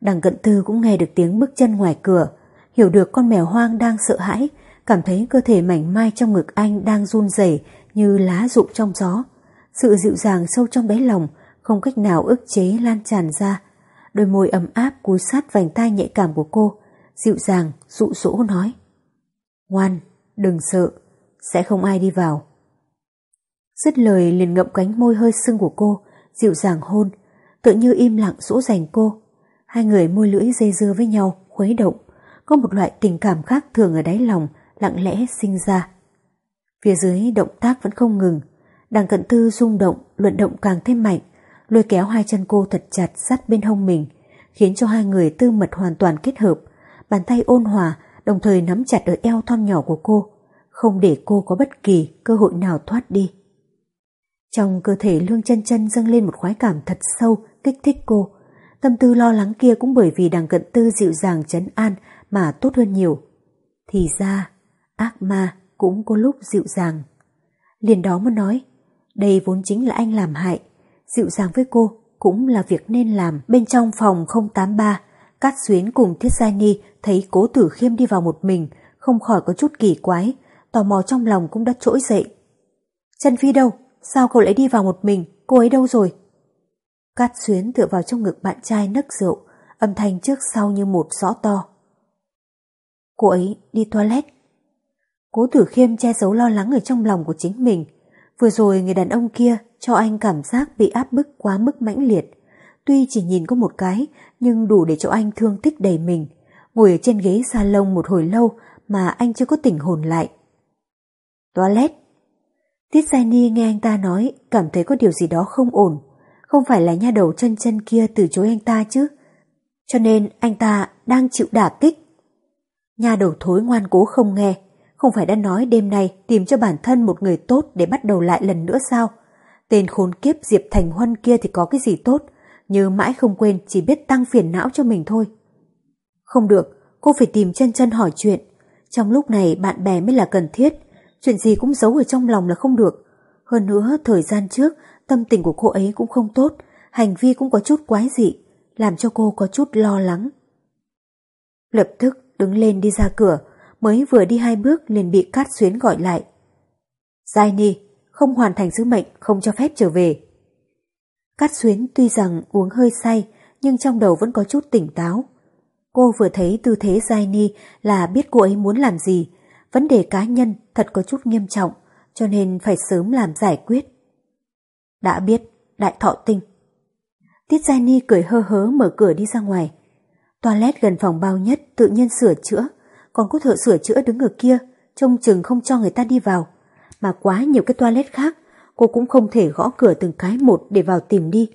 Đằng cận tư cũng nghe được tiếng bước chân ngoài cửa, hiểu được con mèo hoang đang sợ hãi, cảm thấy cơ thể mảnh mai trong ngực anh đang run rẩy như lá rụng trong gió. Sự dịu dàng sâu trong đáy lòng không cách nào ức chế lan tràn ra. Đôi môi ấm áp cúi sát vành tai nhạy cảm của cô, dịu dàng, dụ dỗ nói. Ngoan, đừng sợ, sẽ không ai đi vào. Dứt lời liền ngậm cánh môi hơi sưng của cô, dịu dàng hôn, tự như im lặng dỗ dành cô. Hai người môi lưỡi dây dưa với nhau, khuấy động, có một loại tình cảm khác thường ở đáy lòng, lặng lẽ sinh ra. Phía dưới động tác vẫn không ngừng, đằng cận tư rung động, luận động càng thêm mạnh, lôi kéo hai chân cô thật chặt sát bên hông mình, khiến cho hai người tư mật hoàn toàn kết hợp, bàn tay ôn hòa, đồng thời nắm chặt ở eo thon nhỏ của cô, không để cô có bất kỳ cơ hội nào thoát đi. Trong cơ thể lương chân chân dâng lên một khoái cảm thật sâu, kích thích cô. Tâm tư lo lắng kia cũng bởi vì đằng cận tư dịu dàng chấn an mà tốt hơn nhiều. Thì ra, ác ma cũng có lúc dịu dàng. Liền đó mới nói, đây vốn chính là anh làm hại, dịu dàng với cô cũng là việc nên làm. Bên trong phòng 083, Cát Xuyến cùng Thiết Giai Ni thấy cố tử khiêm đi vào một mình, không khỏi có chút kỳ quái, tò mò trong lòng cũng đã trỗi dậy. Trần Phi đâu? Sao cậu lại đi vào một mình? Cô ấy đâu rồi? Cát Xuyến tựa vào trong ngực bạn trai nấc rượu, âm thanh trước sau như một rõ to. Cô ấy đi toilet. Cố tử khiêm che giấu lo lắng ở trong lòng của chính mình. Vừa rồi người đàn ông kia cho anh cảm giác bị áp bức quá mức mãnh liệt. Tuy chỉ nhìn có một cái, nhưng đủ để cho anh thương tích đầy mình. Ngồi ở trên ghế salon một hồi lâu mà anh chưa có tỉnh hồn lại. Toilet. Tiết Giai Ni nghe anh ta nói, cảm thấy có điều gì đó không ổn. Không phải là nha đầu chân chân kia từ chối anh ta chứ. Cho nên anh ta đang chịu đả kích. Nha đầu thối ngoan cố không nghe, không phải đã nói đêm nay tìm cho bản thân một người tốt để bắt đầu lại lần nữa sao? Tên khốn kiếp Diệp Thành Huân kia thì có cái gì tốt, như mãi không quên chỉ biết tăng phiền não cho mình thôi. Không được, cô phải tìm chân chân hỏi chuyện. Trong lúc này bạn bè mới là cần thiết, chuyện gì cũng giấu ở trong lòng là không được. Hơn nữa, thời gian trước, tâm tình của cô ấy cũng không tốt, hành vi cũng có chút quái dị, làm cho cô có chút lo lắng. Lập tức đứng lên đi ra cửa, mới vừa đi hai bước liền bị Cát Xuyến gọi lại. Giai Ni, không hoàn thành sứ mệnh, không cho phép trở về. Cát Xuyến tuy rằng uống hơi say, nhưng trong đầu vẫn có chút tỉnh táo. Cô vừa thấy tư thế Giai Ni là biết cô ấy muốn làm gì, vấn đề cá nhân thật có chút nghiêm trọng, cho nên phải sớm làm giải quyết. Đã biết, đại thọ tinh. Tiết Giai Ni cười hơ hớ mở cửa đi ra ngoài. Toilet gần phòng bao nhất tự nhiên sửa chữa, còn có thợ sửa chữa đứng ở kia, trông chừng không cho người ta đi vào. Mà quá nhiều cái toilet khác, cô cũng không thể gõ cửa từng cái một để vào tìm đi.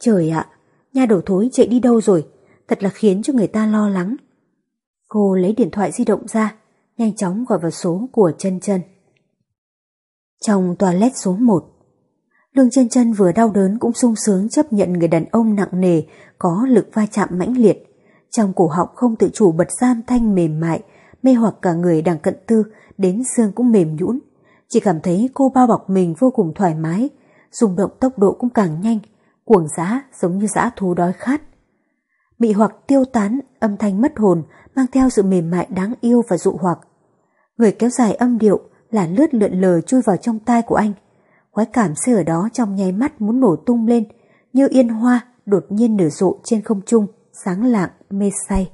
Trời ạ, nhà đầu thối chạy đi đâu rồi, thật là khiến cho người ta lo lắng. Cô lấy điện thoại di động ra, nhanh chóng gọi vào số của chân chân. Trong toilet số 1, Lương chân chân vừa đau đớn cũng sung sướng chấp nhận người đàn ông nặng nề có lực va chạm mãnh liệt. Trong cổ họng không tự chủ bật gian thanh mềm mại, mê hoặc cả người đang cận tư đến xương cũng mềm nhũn. Chỉ cảm thấy cô bao bọc mình vô cùng thoải mái, rung động tốc độ cũng càng nhanh, cuồng dã giống như dã thú đói khát. Bị hoặc tiêu tán, âm thanh mất hồn mang theo sự mềm mại đáng yêu và dụ hoặc. Người kéo dài âm điệu là lướt lượn lờ chui vào trong tai của anh. Khoái cảm sẽ ở đó trong nháy mắt muốn nổ tung lên, như yên hoa đột nhiên nở rộ trên không trung, sáng lạng, mê say.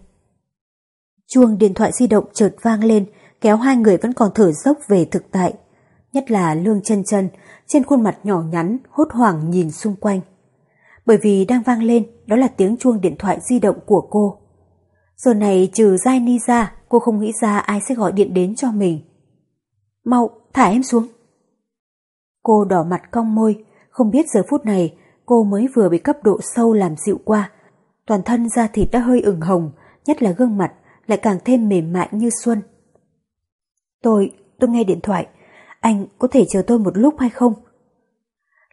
Chuông điện thoại di động chợt vang lên, kéo hai người vẫn còn thở dốc về thực tại. Nhất là Lương chân chân trên khuôn mặt nhỏ nhắn, hốt hoảng nhìn xung quanh. Bởi vì đang vang lên, đó là tiếng chuông điện thoại di động của cô. Giờ này trừ Giai Ni ra, cô không nghĩ ra ai sẽ gọi điện đến cho mình. Mau, thả em xuống. Cô đỏ mặt cong môi, không biết giờ phút này cô mới vừa bị cấp độ sâu làm dịu qua. Toàn thân da thịt đã hơi ửng hồng, nhất là gương mặt lại càng thêm mềm mại như xuân. Tôi, tôi nghe điện thoại, anh có thể chờ tôi một lúc hay không?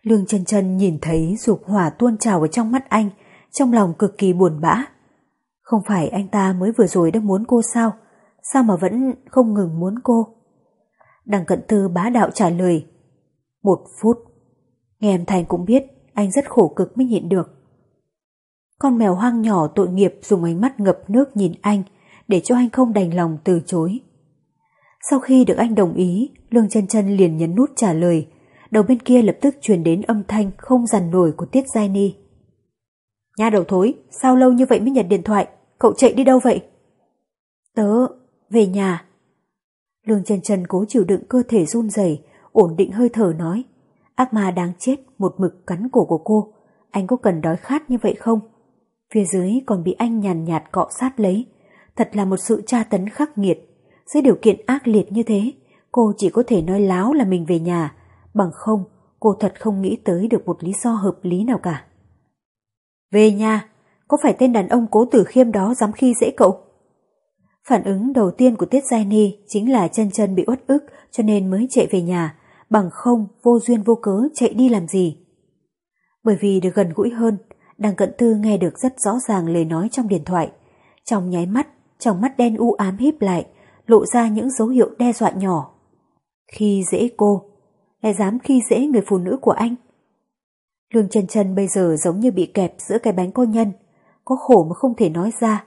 Lương chân chân nhìn thấy dục hỏa tuôn trào ở trong mắt anh, trong lòng cực kỳ buồn bã. Không phải anh ta mới vừa rồi đã muốn cô sao? Sao mà vẫn không ngừng muốn cô? Đằng cận tư bá đạo trả lời. Một phút. Nghe âm thanh cũng biết anh rất khổ cực mới nhịn được. Con mèo hoang nhỏ tội nghiệp dùng ánh mắt ngập nước nhìn anh để cho anh không đành lòng từ chối. Sau khi được anh đồng ý, Lương chân chân liền nhấn nút trả lời. Đầu bên kia lập tức truyền đến âm thanh không dằn nổi của Tiết Giai Ni. Nha đầu thối, sao lâu như vậy mới nhận điện thoại? Cậu chạy đi đâu vậy? Tớ, về nhà. Lương chân chân cố chịu đựng cơ thể run rẩy, ổn định hơi thở nói. Ác ma đáng chết một mực cắn cổ của cô. Anh có cần đói khát như vậy không? Phía dưới còn bị anh nhàn nhạt cọ sát lấy. Thật là một sự tra tấn khắc nghiệt. Dưới điều kiện ác liệt như thế, cô chỉ có thể nói láo là mình về nhà. Bằng không, cô thật không nghĩ tới được một lý do hợp lý nào cả. Về nhà, có phải tên đàn ông cố tử khiêm đó dám khi dễ cậu? Phản ứng đầu tiên của Tiết Giai Ni chính là chân chân bị uất ức cho nên mới chạy về nhà, bằng không vô duyên vô cớ chạy đi làm gì. Bởi vì được gần gũi hơn, Đằng Cận Tư nghe được rất rõ ràng lời nói trong điện thoại. Trong nháy mắt, trong mắt đen u ám híp lại, lộ ra những dấu hiệu đe dọa nhỏ. Khi dễ cô, lại dám khi dễ người phụ nữ của anh. Lương chân chân bây giờ giống như bị kẹp giữa cái bánh cô nhân, có khổ mà không thể nói ra.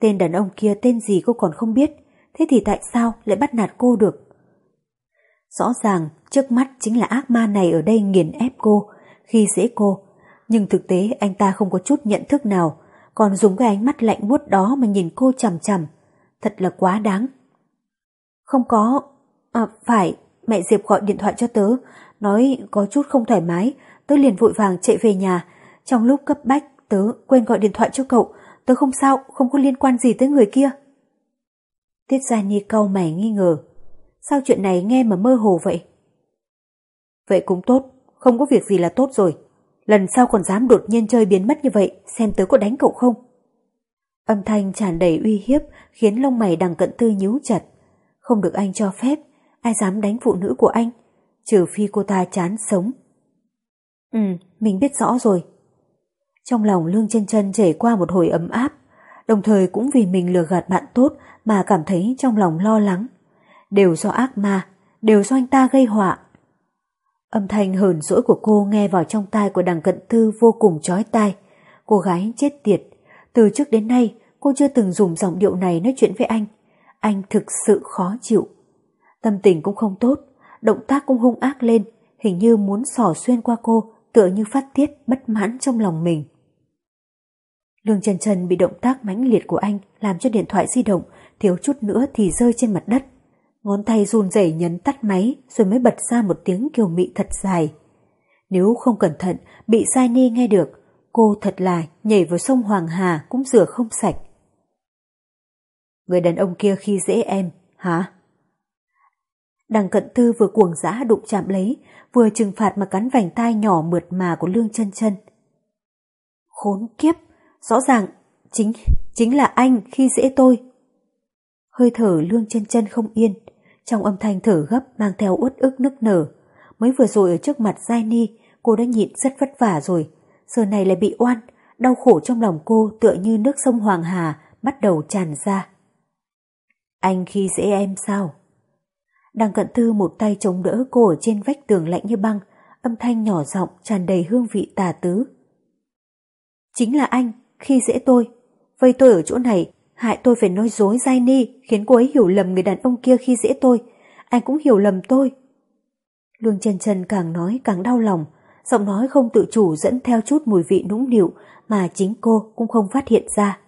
Tên đàn ông kia tên gì cô còn không biết, thế thì tại sao lại bắt nạt cô được? Rõ ràng, trước mắt chính là ác ma này ở đây nghiền ép cô, khi dễ cô. Nhưng thực tế anh ta không có chút nhận thức nào, còn dùng cái ánh mắt lạnh buốt đó mà nhìn cô chằm chằm. Thật là quá đáng. Không có... À, phải, mẹ Diệp gọi điện thoại cho tớ, nói có chút không thoải mái, tớ liền vội vàng chạy về nhà. Trong lúc cấp bách, tớ quên gọi điện thoại cho cậu, tớ không sao, không có liên quan gì tới người kia. Tiết Gia Nhi cau mày nghi ngờ. Sao chuyện này nghe mà mơ hồ vậy? Vậy cũng tốt, không có việc gì là tốt rồi. Lần sau còn dám đột nhiên chơi biến mất như vậy, xem tớ có đánh cậu không? Âm thanh tràn đầy uy hiếp khiến lông mày đằng cận tư nhíu chặt. Không được anh cho phép, ai dám đánh phụ nữ của anh, trừ phi cô ta chán sống. Ừ, mình biết rõ rồi. Trong lòng Lương chân chân chảy qua một hồi ấm áp, đồng thời cũng vì mình lừa gạt bạn tốt mà cảm thấy trong lòng lo lắng. Đều do ác ma, đều do anh ta gây họa. Âm thanh hờn dỗi của cô nghe vào trong tai của đằng cận tư vô cùng chói tai. Cô gái chết tiệt. Từ trước đến nay, cô chưa từng dùng giọng điệu này nói chuyện với anh. Anh thực sự khó chịu. Tâm tình cũng không tốt, động tác cũng hung ác lên, hình như muốn xỏ xuyên qua cô, tựa như phát tiết bất mãn trong lòng mình. Lương Trần Trần bị động tác mãnh liệt của anh làm cho điện thoại di động thiếu chút nữa thì rơi trên mặt đất. Ngón tay run rẩy nhấn tắt máy rồi mới bật ra một tiếng kiều mị thật dài. Nếu không cẩn thận, bị sai Ni nghe được, cô thật là nhảy vào sông Hoàng Hà cũng rửa không sạch. Người đàn ông kia khi dễ em, hả? Đằng cận tư vừa cuồng dã đụng chạm lấy, vừa trừng phạt mà cắn vành tai nhỏ mượt mà của Lương chân chân. Khốn kiếp, rõ ràng chính chính là anh khi dễ tôi. Hơi thở Lương chân chân không yên, trong âm thanh thở gấp mang theo uất ức nức nở. Mới vừa rồi ở trước mặt Giai Ni, cô đã nhịn rất vất vả rồi. Giờ này lại bị oan, đau khổ trong lòng cô tựa như nước sông Hoàng Hà bắt đầu tràn ra. Anh khi dễ em sao? Đằng cận tư một tay chống đỡ cô ở trên vách tường lạnh như băng, âm thanh nhỏ giọng tràn đầy hương vị tà tứ. Chính là anh, khi dễ tôi. Vây tôi ở chỗ này, hại tôi phải nói dối dai Ni, khiến cô ấy hiểu lầm người đàn ông kia khi dễ tôi. Anh cũng hiểu lầm tôi. Lương chân chân càng nói càng đau lòng, giọng nói không tự chủ dẫn theo chút mùi vị nũng nịu mà chính cô cũng không phát hiện ra.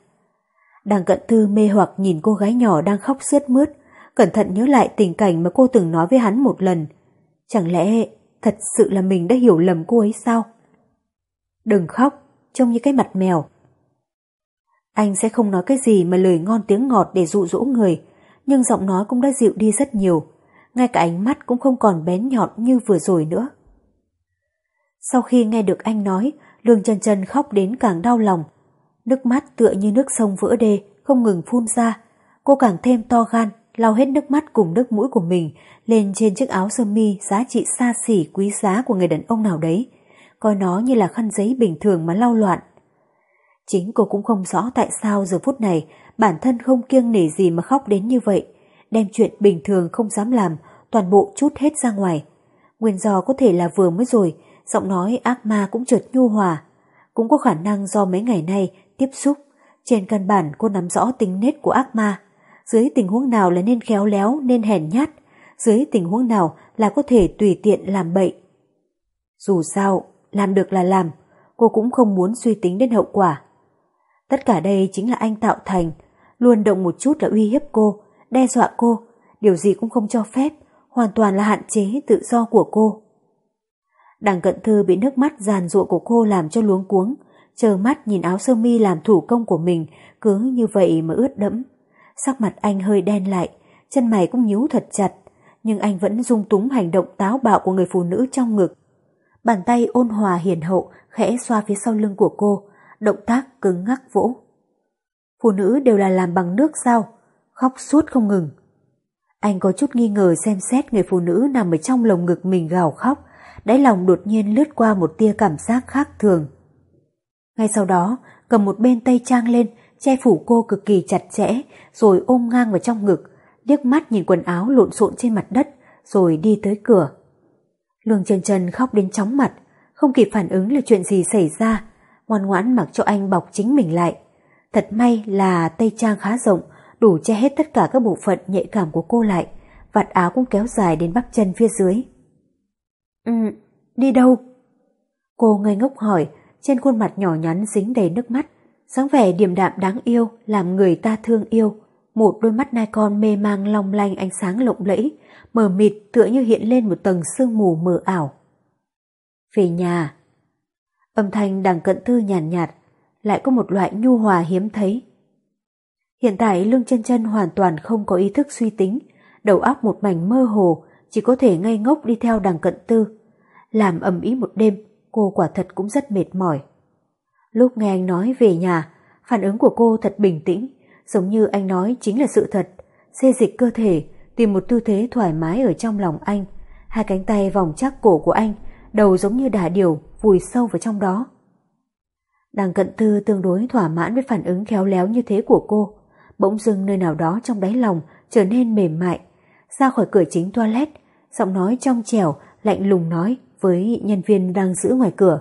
Đằng cận thư mê hoặc nhìn cô gái nhỏ đang khóc sướt mướt, cẩn thận nhớ lại tình cảnh mà cô từng nói với hắn một lần. Chẳng lẽ thật sự là mình đã hiểu lầm cô ấy sao? Đừng khóc, trông như cái mặt mèo. Anh sẽ không nói cái gì mà lời ngon tiếng ngọt để dụ dỗ người, nhưng giọng nói cũng đã dịu đi rất nhiều, ngay cả ánh mắt cũng không còn bén nhọn như vừa rồi nữa. Sau khi nghe được anh nói, Lương chân chân khóc đến càng đau lòng. Nước mắt tựa như nước sông vỡ đê, không ngừng phun ra. Cô càng thêm to gan, lau hết nước mắt cùng nước mũi của mình lên trên chiếc áo sơ mi giá trị xa xỉ quý giá của người đàn ông nào đấy, coi nó như là khăn giấy bình thường mà lau loạn. Chính cô cũng không rõ tại sao giờ phút này bản thân không kiêng nể gì mà khóc đến như vậy, đem chuyện bình thường không dám làm, toàn bộ chút hết ra ngoài. Nguyên do có thể là vừa mới rồi, giọng nói ác ma cũng chợt nhu hòa. Cũng có khả năng do mấy ngày nay tiếp xúc, trên căn bản cô nắm rõ tính nết của ác ma, dưới tình huống nào là nên khéo léo, nên hèn nhát, dưới tình huống nào là có thể tùy tiện làm bậy. Dù sao, làm được là làm, cô cũng không muốn suy tính đến hậu quả. Tất cả đây chính là anh tạo thành, luôn động một chút là uy hiếp cô, đe dọa cô, điều gì cũng không cho phép, hoàn toàn là hạn chế tự do của cô. Đằng cận thư bị nước mắt giàn ruộng của cô làm cho luống cuống, chờ mắt nhìn áo sơ mi làm thủ công của mình cứ như vậy mà ướt đẫm. Sắc mặt anh hơi đen lại, chân mày cũng nhíu thật chặt, nhưng anh vẫn dung túng hành động táo bạo của người phụ nữ trong ngực. Bàn tay ôn hòa hiền hậu khẽ xoa phía sau lưng của cô, động tác cứng ngắc vỗ. Phụ nữ đều là làm bằng nước sao? Khóc suốt không ngừng. Anh có chút nghi ngờ xem xét người phụ nữ nằm ở trong lồng ngực mình gào khóc, đáy lòng đột nhiên lướt qua một tia cảm giác khác thường. Ngay sau đó, cầm một bên tay trang lên, che phủ cô cực kỳ chặt chẽ, rồi ôm ngang vào trong ngực, liếc mắt nhìn quần áo lộn xộn trên mặt đất, rồi đi tới cửa. Lương Trần Trần khóc đến chóng mặt, không kịp phản ứng là chuyện gì xảy ra, ngoan ngoãn mặc cho anh bọc chính mình lại. Thật may là tay trang khá rộng, đủ che hết tất cả các bộ phận nhạy cảm của cô lại, vạt áo cũng kéo dài đến bắp chân phía dưới. Ừ, đi đâu? Cô ngây ngốc hỏi, trên khuôn mặt nhỏ nhắn dính đầy nước mắt, dáng vẻ điềm đạm đáng yêu làm người ta thương yêu. Một đôi mắt nai con mê mang long lanh ánh sáng lộng lẫy, mờ mịt tựa như hiện lên một tầng sương mù mờ ảo. Về nhà. Âm thanh đằng cận thư nhàn nhạt, nhạt, lại có một loại nhu hòa hiếm thấy. Hiện tại Lương chân chân hoàn toàn không có ý thức suy tính, đầu óc một mảnh mơ hồ, chỉ có thể ngây ngốc đi theo đằng cận tư. Làm ầm ĩ một đêm, cô quả thật cũng rất mệt mỏi. Lúc nghe anh nói về nhà, phản ứng của cô thật bình tĩnh, giống như anh nói chính là sự thật. Xê dịch cơ thể, tìm một tư thế thoải mái ở trong lòng anh. Hai cánh tay vòng chắc cổ của anh, đầu giống như đà điều, vùi sâu vào trong đó. Đằng cận tư tương đối thỏa mãn với phản ứng khéo léo như thế của cô. Bỗng dưng nơi nào đó trong đáy lòng trở nên mềm mại. Ra khỏi cửa chính toilet, giọng nói trong trẻo, lạnh lùng nói với nhân viên đang giữ ngoài cửa.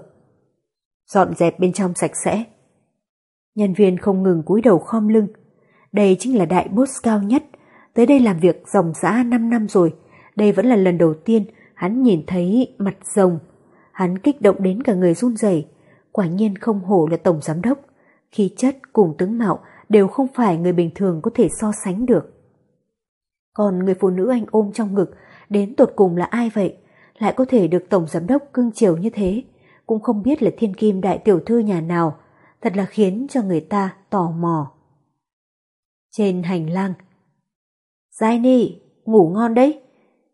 Dọn dẹp bên trong sạch sẽ. Nhân viên không ngừng cúi đầu khom lưng. Đây chính là đại boss cao nhất. Tới đây làm việc dòng dã 5 năm rồi. Đây vẫn là lần đầu tiên hắn nhìn thấy mặt rồng. Hắn kích động đến cả người run rẩy. Quả nhiên không hổ là tổng giám đốc. Khí chất cùng tướng mạo đều không phải người bình thường có thể so sánh được. Còn người phụ nữ anh ôm trong ngực đến tột cùng là ai vậy? Lại có thể được tổng giám đốc cưng chiều như thế? Cũng không biết là thiên kim đại tiểu thư nhà nào. Thật là khiến cho người ta tò mò. Trên hành lang Giai Ni, ngủ ngon đấy.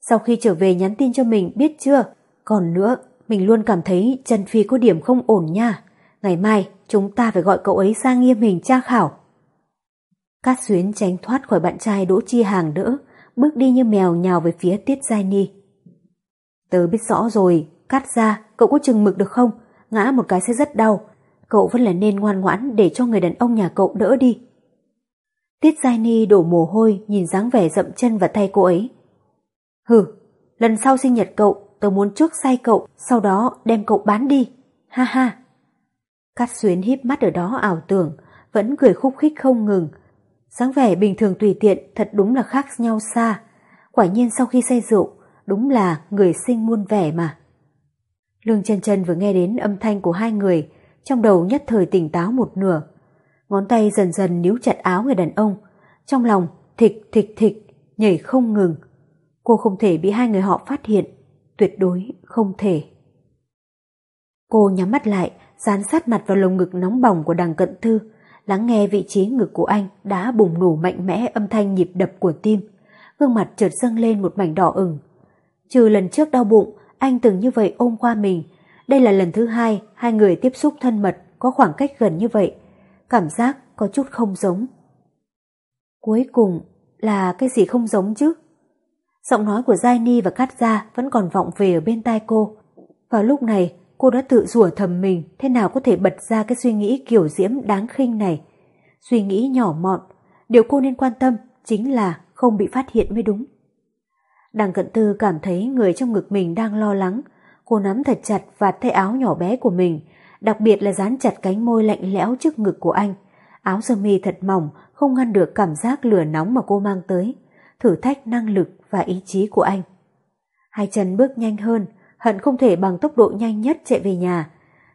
Sau khi trở về nhắn tin cho mình biết chưa? Còn nữa, mình luôn cảm thấy Trần Phi có điểm không ổn nha. Ngày mai chúng ta phải gọi cậu ấy sang nghiêm hình tra khảo. Cát xuyến tránh thoát khỏi bạn trai Đỗ Chi Hàng đỡ, bước đi như mèo nhào về phía Tiết Giai Ni. Tớ biết rõ rồi, cắt ra, cậu có chừng mực được không? Ngã một cái sẽ rất đau. Cậu vẫn là nên ngoan ngoãn để cho người đàn ông nhà cậu đỡ đi. Tiết Giai Ni đổ mồ hôi nhìn dáng vẻ dậm chân và tay cô ấy. Hừ, lần sau sinh nhật cậu, tớ muốn trước say cậu, sau đó đem cậu bán đi. Ha ha. Cát xuyến híp mắt ở đó ảo tưởng, vẫn cười khúc khích không ngừng. dáng vẻ bình thường tùy tiện thật đúng là khác nhau xa. Quả nhiên sau khi say rượu, đúng là người sinh muôn vẻ mà. Lương chân chân vừa nghe đến âm thanh của hai người, trong đầu nhất thời tỉnh táo một nửa. Ngón tay dần dần níu chặt áo người đàn ông, trong lòng thịch thịch thịch, nhảy không ngừng. Cô không thể bị hai người họ phát hiện, tuyệt đối không thể. Cô nhắm mắt lại, dán sát mặt vào lồng ngực nóng bỏng của đằng cận thư, lắng nghe vị trí ngực của anh đã bùng nổ mạnh mẽ âm thanh nhịp đập của tim. Gương mặt chợt dâng lên một mảnh đỏ ửng. Trừ lần trước đau bụng, anh từng như vậy ôm qua mình. Đây là lần thứ hai hai người tiếp xúc thân mật có khoảng cách gần như vậy. Cảm giác có chút không giống. Cuối cùng là cái gì không giống chứ? Giọng nói của Giai Ni và Cát Gia vẫn còn vọng về ở bên tai cô. Vào lúc này, cô đã tự rủa thầm mình thế nào có thể bật ra cái suy nghĩ kiểu diễm đáng khinh này. Suy nghĩ nhỏ mọn, điều cô nên quan tâm chính là không bị phát hiện mới đúng. Đằng cận tư cảm thấy người trong ngực mình đang lo lắng. Cô nắm thật chặt vạt tay áo nhỏ bé của mình, đặc biệt là dán chặt cánh môi lạnh lẽo trước ngực của anh. Áo sơ mi thật mỏng, không ngăn được cảm giác lửa nóng mà cô mang tới, thử thách năng lực và ý chí của anh. Hai chân bước nhanh hơn, hận không thể bằng tốc độ nhanh nhất chạy về nhà.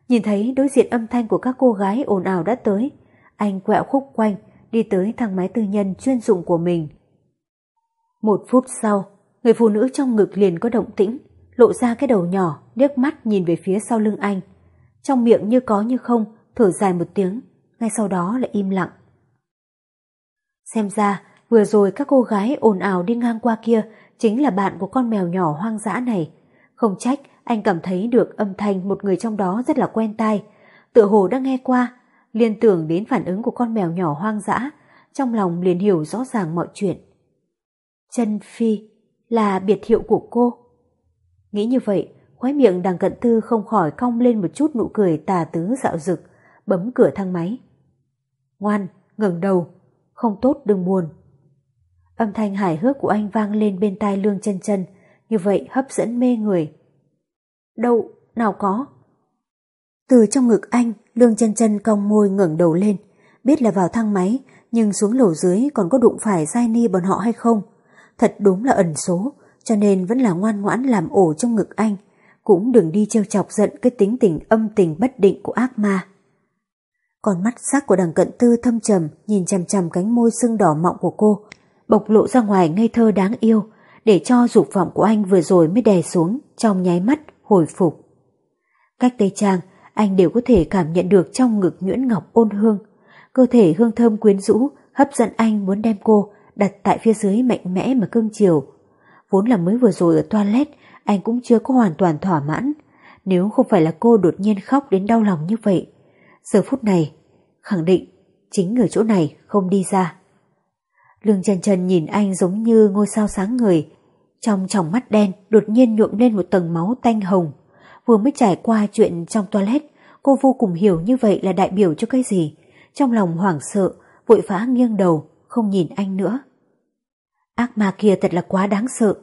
Nhìn thấy đối diện âm thanh của các cô gái ồn ào đã tới, anh quẹo khúc quanh, đi tới thang máy tư nhân chuyên dụng của mình. Một phút sau, người phụ nữ trong ngực liền có động tĩnh, lộ ra cái đầu nhỏ, liếc mắt nhìn về phía sau lưng anh. Trong miệng như có như không, thở dài một tiếng, ngay sau đó lại im lặng. Xem ra, vừa rồi các cô gái ồn ào đi ngang qua kia chính là bạn của con mèo nhỏ hoang dã này. Không trách, anh cảm thấy được âm thanh một người trong đó rất là quen tai. Tựa hồ đã nghe qua, liên tưởng đến phản ứng của con mèo nhỏ hoang dã, trong lòng liền hiểu rõ ràng mọi chuyện. Chân Phi là biệt hiệu của cô. Nghĩ như vậy, khóe miệng đằng cận tư không khỏi cong lên một chút nụ cười tà tứ dạo dực, bấm cửa thang máy. Ngoan, ngẩng đầu, không tốt đừng buồn. Âm thanh hài hước của anh vang lên bên tai lương chân chân, như vậy hấp dẫn mê người. Đâu, nào có. Từ trong ngực anh, lương chân chân cong môi ngẩng đầu lên, biết là vào thang máy, nhưng xuống lầu dưới còn có đụng phải Giai Ni bọn họ hay không. Thật đúng là ẩn số, cho nên vẫn là ngoan ngoãn làm ổ trong ngực anh, cũng đừng đi trêu chọc giận cái tính tình âm tình bất định của ác ma. Còn mắt sắc của đằng cận tư thâm trầm nhìn chằm chằm cánh môi sưng đỏ mọng của cô, bộc lộ ra ngoài ngây thơ đáng yêu, để cho dục vọng của anh vừa rồi mới đè xuống trong nháy mắt hồi phục. Cách Tây Trang, anh đều có thể cảm nhận được trong ngực nhuyễn ngọc ôn hương, cơ thể hương thơm quyến rũ hấp dẫn anh muốn đem cô đặt tại phía dưới mạnh mẽ mà cưng chiều. Vốn là mới vừa rồi ở toilet, anh cũng chưa có hoàn toàn thỏa mãn. Nếu không phải là cô đột nhiên khóc đến đau lòng như vậy, giờ phút này, khẳng định chính ở chỗ này không đi ra. Lương Trần Trần nhìn anh giống như ngôi sao sáng người, trong tròng mắt đen đột nhiên nhuộm lên một tầng máu tanh hồng. Vừa mới trải qua chuyện trong toilet, cô vô cùng hiểu như vậy là đại biểu cho cái gì. Trong lòng hoảng sợ, vội phá nghiêng đầu, không nhìn anh nữa. Ác ma kia thật là quá đáng sợ,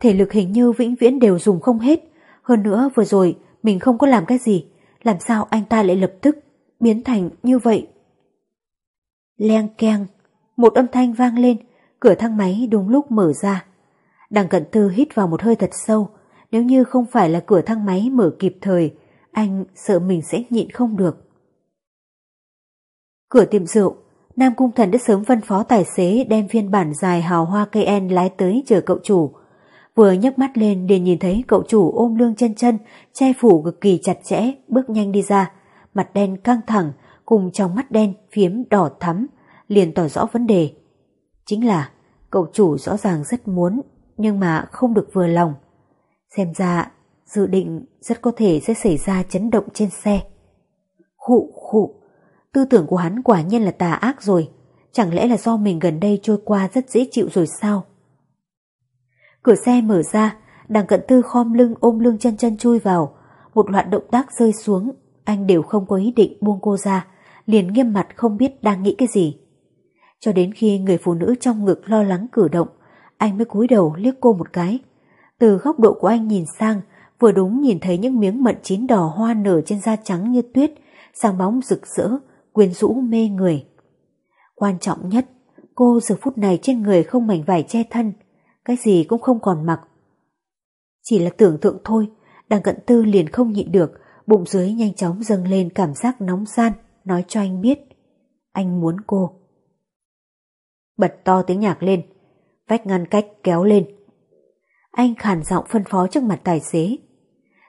thể lực hình như vĩnh viễn đều dùng không hết. Hơn nữa vừa rồi mình không có làm cái gì, làm sao anh ta lại lập tức biến thành như vậy? Leng keng, một âm thanh vang lên, cửa thang máy đúng lúc mở ra. Đằng cận tư hít vào một hơi thật sâu, nếu như không phải là cửa thang máy mở kịp thời, anh sợ mình sẽ nhịn không được. Cửa tiệm rượu, Nam Cung Thần đã sớm phân phó tài xế đem phiên bản dài hào hoa cây en lái tới chờ cậu chủ. Vừa nhấc mắt lên liền nhìn thấy cậu chủ ôm lương chân chân, che phủ cực kỳ chặt chẽ, bước nhanh đi ra, mặt đen căng thẳng, cùng trong mắt đen phiếm đỏ thắm, liền tỏ rõ vấn đề. Chính là cậu chủ rõ ràng rất muốn, nhưng mà không được vừa lòng. Xem ra dự định rất có thể sẽ xảy ra chấn động trên xe. Khụ khụ, tư tưởng của hắn quả nhiên là tà ác rồi, chẳng lẽ là do mình gần đây trôi qua rất dễ chịu rồi sao? Cửa xe mở ra, đằng cận tư khom lưng ôm lưng chân chân chui vào, một loạt động tác rơi xuống, anh đều không có ý định buông cô ra, liền nghiêm mặt không biết đang nghĩ cái gì. Cho đến khi người phụ nữ trong ngực lo lắng cử động, anh mới cúi đầu liếc cô một cái. Từ góc độ của anh nhìn sang, vừa đúng nhìn thấy những miếng mận chín đỏ hoa nở trên da trắng như tuyết, sáng bóng rực rỡ, quyến rũ mê người. Quan trọng nhất, cô giờ phút này trên người không mảnh vải che thân, cái gì cũng không còn mặc. Chỉ là tưởng tượng thôi, đang cận tư liền không nhịn được, bụng dưới nhanh chóng dâng lên cảm giác nóng gian, nói cho anh biết. Anh muốn cô. Bật to tiếng nhạc lên, vách ngăn cách kéo lên. Anh khản giọng phân phó trước mặt tài xế.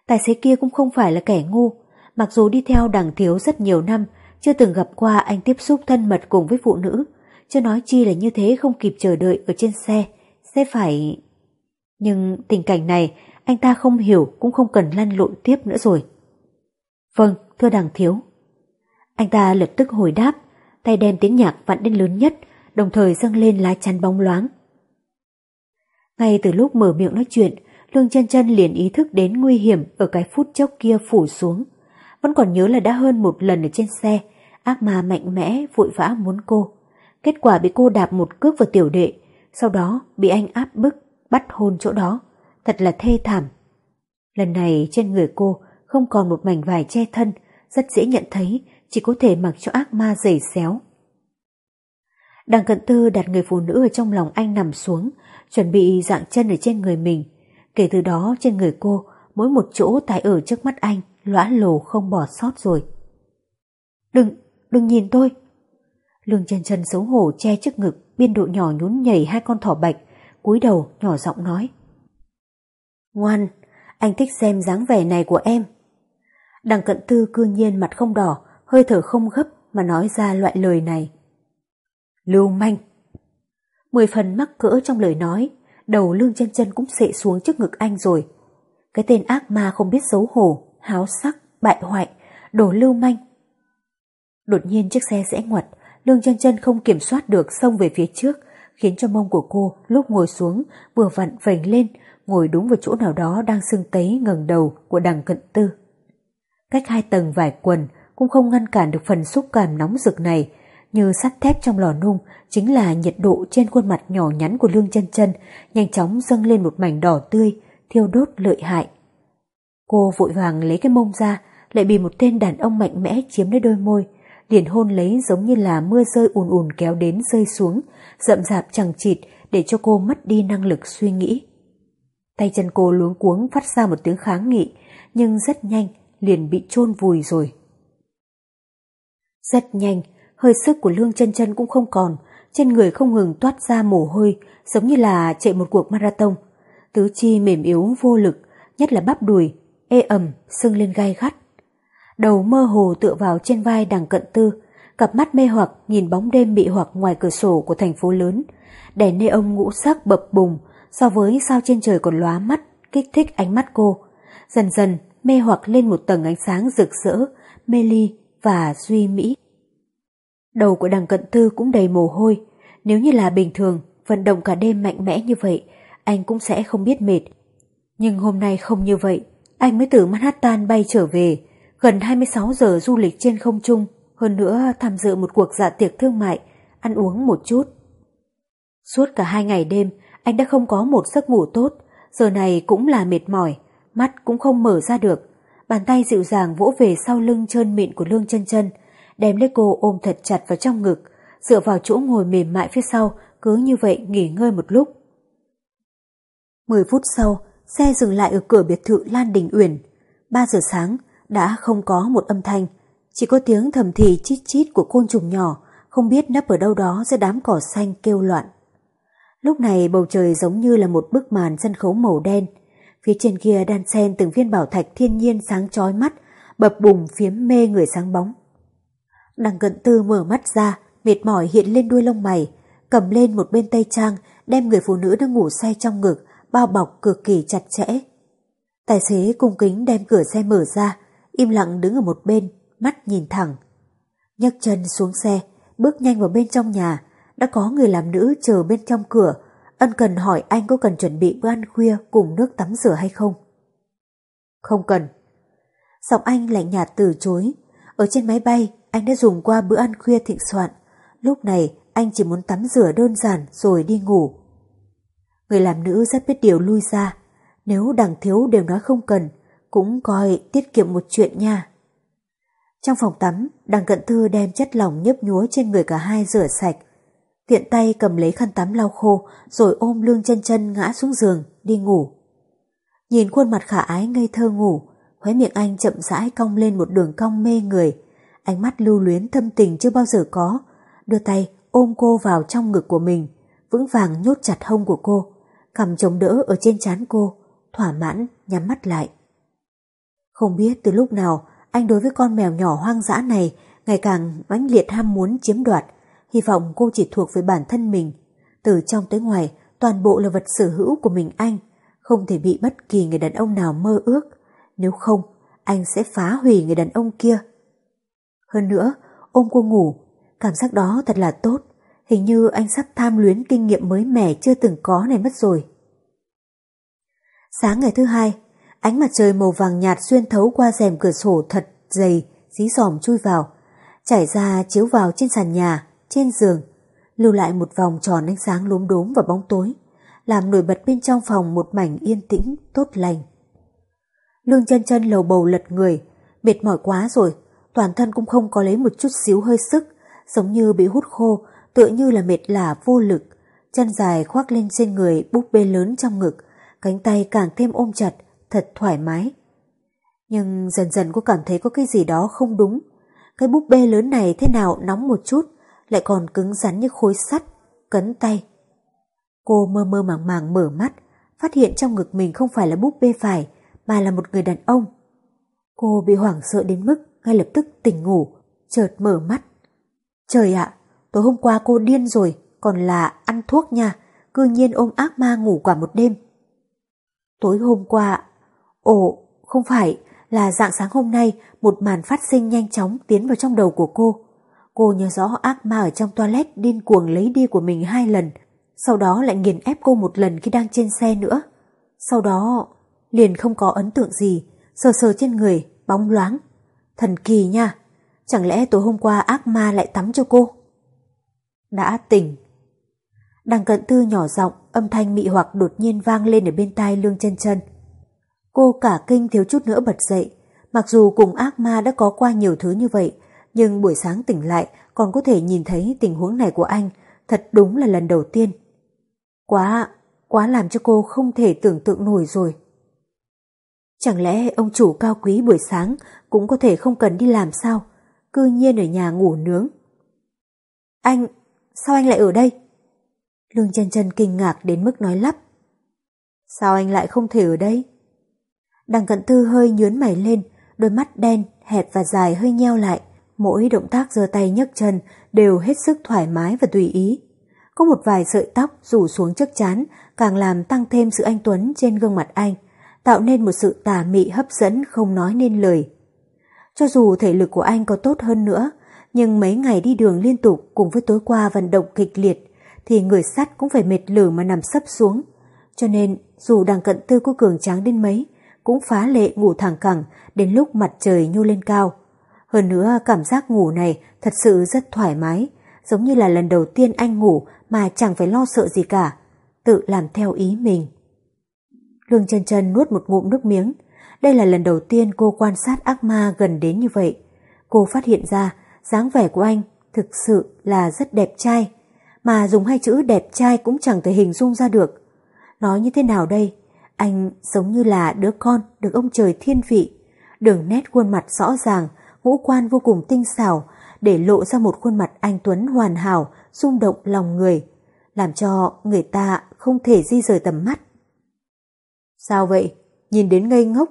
Tài xế kia cũng không phải là kẻ ngu, mặc dù đi theo đằng thiếu rất nhiều năm, chưa từng gặp qua anh tiếp xúc thân mật cùng với phụ nữ, chưa nói chi là như thế không kịp chờ đợi ở trên xe, sẽ phải... Nhưng tình cảnh này anh ta không hiểu cũng không cần lăn lộn tiếp nữa rồi. Vâng, thưa đằng thiếu. Anh ta lập tức hồi đáp, tay đem tiếng nhạc vặn đến lớn nhất, đồng thời dâng lên lá chắn bóng loáng. Ngay từ lúc mở miệng nói chuyện, Lương chân chân liền ý thức đến nguy hiểm ở cái phút chốc kia phủ xuống. Vẫn còn nhớ là đã hơn một lần ở trên xe, ác ma mạnh mẽ vội vã muốn cô. Kết quả bị cô đạp một cước vào tiểu đệ, sau đó bị anh áp bức, bắt hôn chỗ đó. Thật là thê thảm. Lần này trên người cô không còn một mảnh vải che thân, rất dễ nhận thấy chỉ có thể mặc cho ác ma giày xéo. Đằng cận tư đặt người phụ nữ ở trong lòng anh nằm xuống, chuẩn bị dạng chân ở trên người mình. Kể từ đó trên người cô, mỗi một chỗ tại ở trước mắt anh, lõa lồ không bỏ sót rồi. Đừng, đừng nhìn tôi. Lương chân chân xấu hổ che trước ngực, biên độ nhỏ nhún nhảy hai con thỏ bạch, cúi đầu nhỏ giọng nói. Ngoan, anh thích xem dáng vẻ này của em. Đằng cận tư cư nhiên mặt không đỏ, hơi thở không gấp mà nói ra loại lời này. Lưu manh. Mười phần mắc cỡ trong lời nói, đầu lương chân chân cũng sệ xuống trước ngực anh rồi. Cái tên ác ma không biết xấu hổ, háo sắc, bại hoại, đồ lưu manh. Đột nhiên chiếc xe rẽ ngoặt, lương chân chân không kiểm soát được xông về phía trước, khiến cho mông của cô lúc ngồi xuống vừa vặn vành lên, ngồi đúng vào chỗ nào đó đang sưng tấy ngẩng đầu của đằng cận tư. Cách hai tầng vải quần cũng không ngăn cản được phần xúc cảm nóng rực này, như sắt thép trong lò nung chính là nhiệt độ trên khuôn mặt nhỏ nhắn của Lương chân chân nhanh chóng dâng lên một mảnh đỏ tươi, thiêu đốt lợi hại. Cô vội vàng lấy cái mông ra, lại bị một tên đàn ông mạnh mẽ chiếm lấy đôi môi, liền hôn lấy giống như là mưa rơi ùn ùn kéo đến rơi xuống, rậm rạp chẳng chịt để cho cô mất đi năng lực suy nghĩ. Tay chân cô luống cuống phát ra một tiếng kháng nghị, nhưng rất nhanh liền bị chôn vùi rồi. Rất nhanh, hơi sức của Lương chân chân cũng không còn, trên người không ngừng toát ra mồ hôi, giống như là chạy một cuộc marathon. Tứ chi mềm yếu vô lực, nhất là bắp đùi, ê ẩm, sưng lên gai gắt. Đầu mơ hồ tựa vào trên vai đằng cận tư, cặp mắt mê hoặc nhìn bóng đêm bị hoặc ngoài cửa sổ của thành phố lớn. Đèn nê ông ngũ sắc bập bùng, so với sao trên trời còn lóa mắt, kích thích ánh mắt cô. Dần dần mê hoặc lên một tầng ánh sáng rực rỡ, mê ly và duy mỹ. Đầu của đằng cận tư cũng đầy mồ hôi, nếu như là bình thường, vận động cả đêm mạnh mẽ như vậy, anh cũng sẽ không biết mệt. Nhưng hôm nay không như vậy, anh mới từ Manhattan bay trở về, gần 26 giờ du lịch trên không trung, hơn nữa tham dự một cuộc dạ tiệc thương mại, ăn uống một chút. Suốt cả hai ngày đêm, anh đã không có một giấc ngủ tốt, giờ này cũng là mệt mỏi, mắt cũng không mở ra được. Bàn tay dịu dàng vỗ về sau lưng trơn mịn của Lương chân chân, đem lấy cô ôm thật chặt vào trong ngực, dựa vào chỗ ngồi mềm mại phía sau, cứ như vậy nghỉ ngơi một lúc. Mười phút sau, xe dừng lại ở cửa biệt thự Lan Đình Uyển. Ba giờ sáng, đã không có một âm thanh, chỉ có tiếng thầm thì chít chít của côn trùng nhỏ, không biết nấp ở đâu đó giữa đám cỏ xanh kêu loạn. Lúc này bầu trời giống như là một bức màn sân khấu màu đen, phía trên kia đan xen từng viên bảo thạch thiên nhiên sáng chói mắt, bập bùng phiếm mê người sáng bóng. Đằng cận tư mở mắt ra, mệt mỏi hiện lên đuôi lông mày, cầm lên một bên tay trang, đem người phụ nữ đang ngủ say trong ngực, bao bọc cực kỳ chặt chẽ. Tài xế cung kính đem cửa xe mở ra, im lặng đứng ở một bên, mắt nhìn thẳng. nhấc chân xuống xe, bước nhanh vào bên trong nhà, đã có người làm nữ chờ bên trong cửa, ân cần hỏi anh có cần chuẩn bị bữa ăn khuya cùng nước tắm rửa hay không. Không cần. Giọng anh lạnh nhạt từ chối. Ở trên máy bay, anh đã dùng qua bữa ăn khuya thịnh soạn. Lúc này, anh chỉ muốn tắm rửa đơn giản rồi đi ngủ. Người làm nữ rất biết điều lui ra. Nếu đằng thiếu đều nói không cần, cũng coi tiết kiệm một chuyện nha. Trong phòng tắm, đằng cận thư đem chất lỏng nhấp nhúa trên người cả hai rửa sạch. Tiện tay cầm lấy khăn tắm lau khô rồi ôm lương chân chân ngã xuống giường, đi ngủ. Nhìn khuôn mặt khả ái ngây thơ ngủ, khóe miệng anh chậm rãi cong lên một đường cong mê người, ánh mắt lưu luyến thâm tình chưa bao giờ có, đưa tay ôm cô vào trong ngực của mình, vững vàng nhốt chặt hông của cô, cầm chống đỡ ở trên trán cô, thỏa mãn nhắm mắt lại. Không biết từ lúc nào anh đối với con mèo nhỏ hoang dã này ngày càng mãnh liệt ham muốn chiếm đoạt, hy vọng cô chỉ thuộc về bản thân mình. Từ trong tới ngoài, toàn bộ là vật sở hữu của mình anh, không thể bị bất kỳ người đàn ông nào mơ ước. Nếu không, anh sẽ phá hủy người đàn ông kia. Hơn nữa, ôm cô ngủ, cảm giác đó thật là tốt. Hình như anh sắp tham luyến kinh nghiệm mới mẻ chưa từng có này mất rồi. Sáng ngày thứ hai, ánh mặt trời màu vàng nhạt xuyên thấu qua rèm cửa sổ thật dày, dí dòm chui vào, chảy ra chiếu vào trên sàn nhà, trên giường, lưu lại một vòng tròn ánh sáng lốm đốm và bóng tối, làm nổi bật bên trong phòng một mảnh yên tĩnh, tốt lành. Lương chân chân lầu bầu lật người, mệt mỏi quá rồi, toàn thân cũng không có lấy một chút xíu hơi sức, giống như bị hút khô, tựa như là mệt lả vô lực, chân dài khoác lên trên người búp bê lớn trong ngực, cánh tay càng thêm ôm chặt, thật thoải mái. Nhưng dần dần cô cảm thấy có cái gì đó không đúng. Cái búp bê lớn này thế nào nóng một chút, lại còn cứng rắn như khối sắt, cấn tay. Cô mơ mơ màng màng mở mắt, phát hiện trong ngực mình không phải là búp bê phải, mà là một người đàn ông. Cô bị hoảng sợ đến mức ngay lập tức tỉnh ngủ, chợt mở mắt. Trời ạ, tối hôm qua cô điên rồi, còn là ăn thuốc nha, cư nhiên ôm ác ma ngủ cả một đêm. Tối hôm qua, ồ, không phải, là dạng sáng hôm nay một màn phát sinh nhanh chóng tiến vào trong đầu của cô. Cô nhớ rõ ác ma ở trong toilet điên cuồng lấy đi của mình hai lần, sau đó lại nghiền ép cô một lần khi đang trên xe nữa. Sau đó liền không có ấn tượng gì, sờ sờ trên người, bóng loáng. Thần kỳ nha, chẳng lẽ tối hôm qua ác ma lại tắm cho cô? Đã tỉnh. Đằng cận tư nhỏ giọng, âm thanh mị hoặc đột nhiên vang lên ở bên tai lương chân chân. Cô cả kinh thiếu chút nữa bật dậy, mặc dù cùng ác ma đã có qua nhiều thứ như vậy, nhưng buổi sáng tỉnh lại còn có thể nhìn thấy tình huống này của anh, thật đúng là lần đầu tiên. Quá, quá làm cho cô không thể tưởng tượng nổi rồi. Chẳng lẽ ông chủ cao quý buổi sáng cũng có thể không cần đi làm sao, cư nhiên ở nhà ngủ nướng. Anh, sao anh lại ở đây? Lương chân chân kinh ngạc đến mức nói lắp. Sao anh lại không thể ở đây? Đằng cận tư hơi nhướn mày lên, đôi mắt đen, hẹp và dài hơi nheo lại. Mỗi động tác giơ tay nhấc chân đều hết sức thoải mái và tùy ý. Có một vài sợi tóc rủ xuống trước chán càng làm tăng thêm sự anh Tuấn trên gương mặt anh, tạo nên một sự tà mị hấp dẫn không nói nên lời. Cho dù thể lực của anh có tốt hơn nữa, nhưng mấy ngày đi đường liên tục cùng với tối qua vận động kịch liệt, thì người sắt cũng phải mệt lử mà nằm sấp xuống. Cho nên, dù đằng cận tư có cường tráng đến mấy, cũng phá lệ ngủ thẳng cẳng đến lúc mặt trời nhô lên cao. Hơn nữa cảm giác ngủ này thật sự rất thoải mái, giống như là lần đầu tiên anh ngủ mà chẳng phải lo sợ gì cả, tự làm theo ý mình. Lương chân chân nuốt một ngụm nước miếng, đây là lần đầu tiên cô quan sát ác ma gần đến như vậy. Cô phát hiện ra dáng vẻ của anh thực sự là rất đẹp trai, mà dùng hai chữ đẹp trai cũng chẳng thể hình dung ra được. Nói như thế nào đây? Anh giống như là đứa con được ông trời thiên vị, đường nét khuôn mặt rõ ràng, ngũ quan vô cùng tinh xảo, để lộ ra một khuôn mặt anh Tuấn hoàn hảo, rung động lòng người, làm cho người ta không thể di rời tầm mắt. Sao vậy? Nhìn đến ngây ngốc.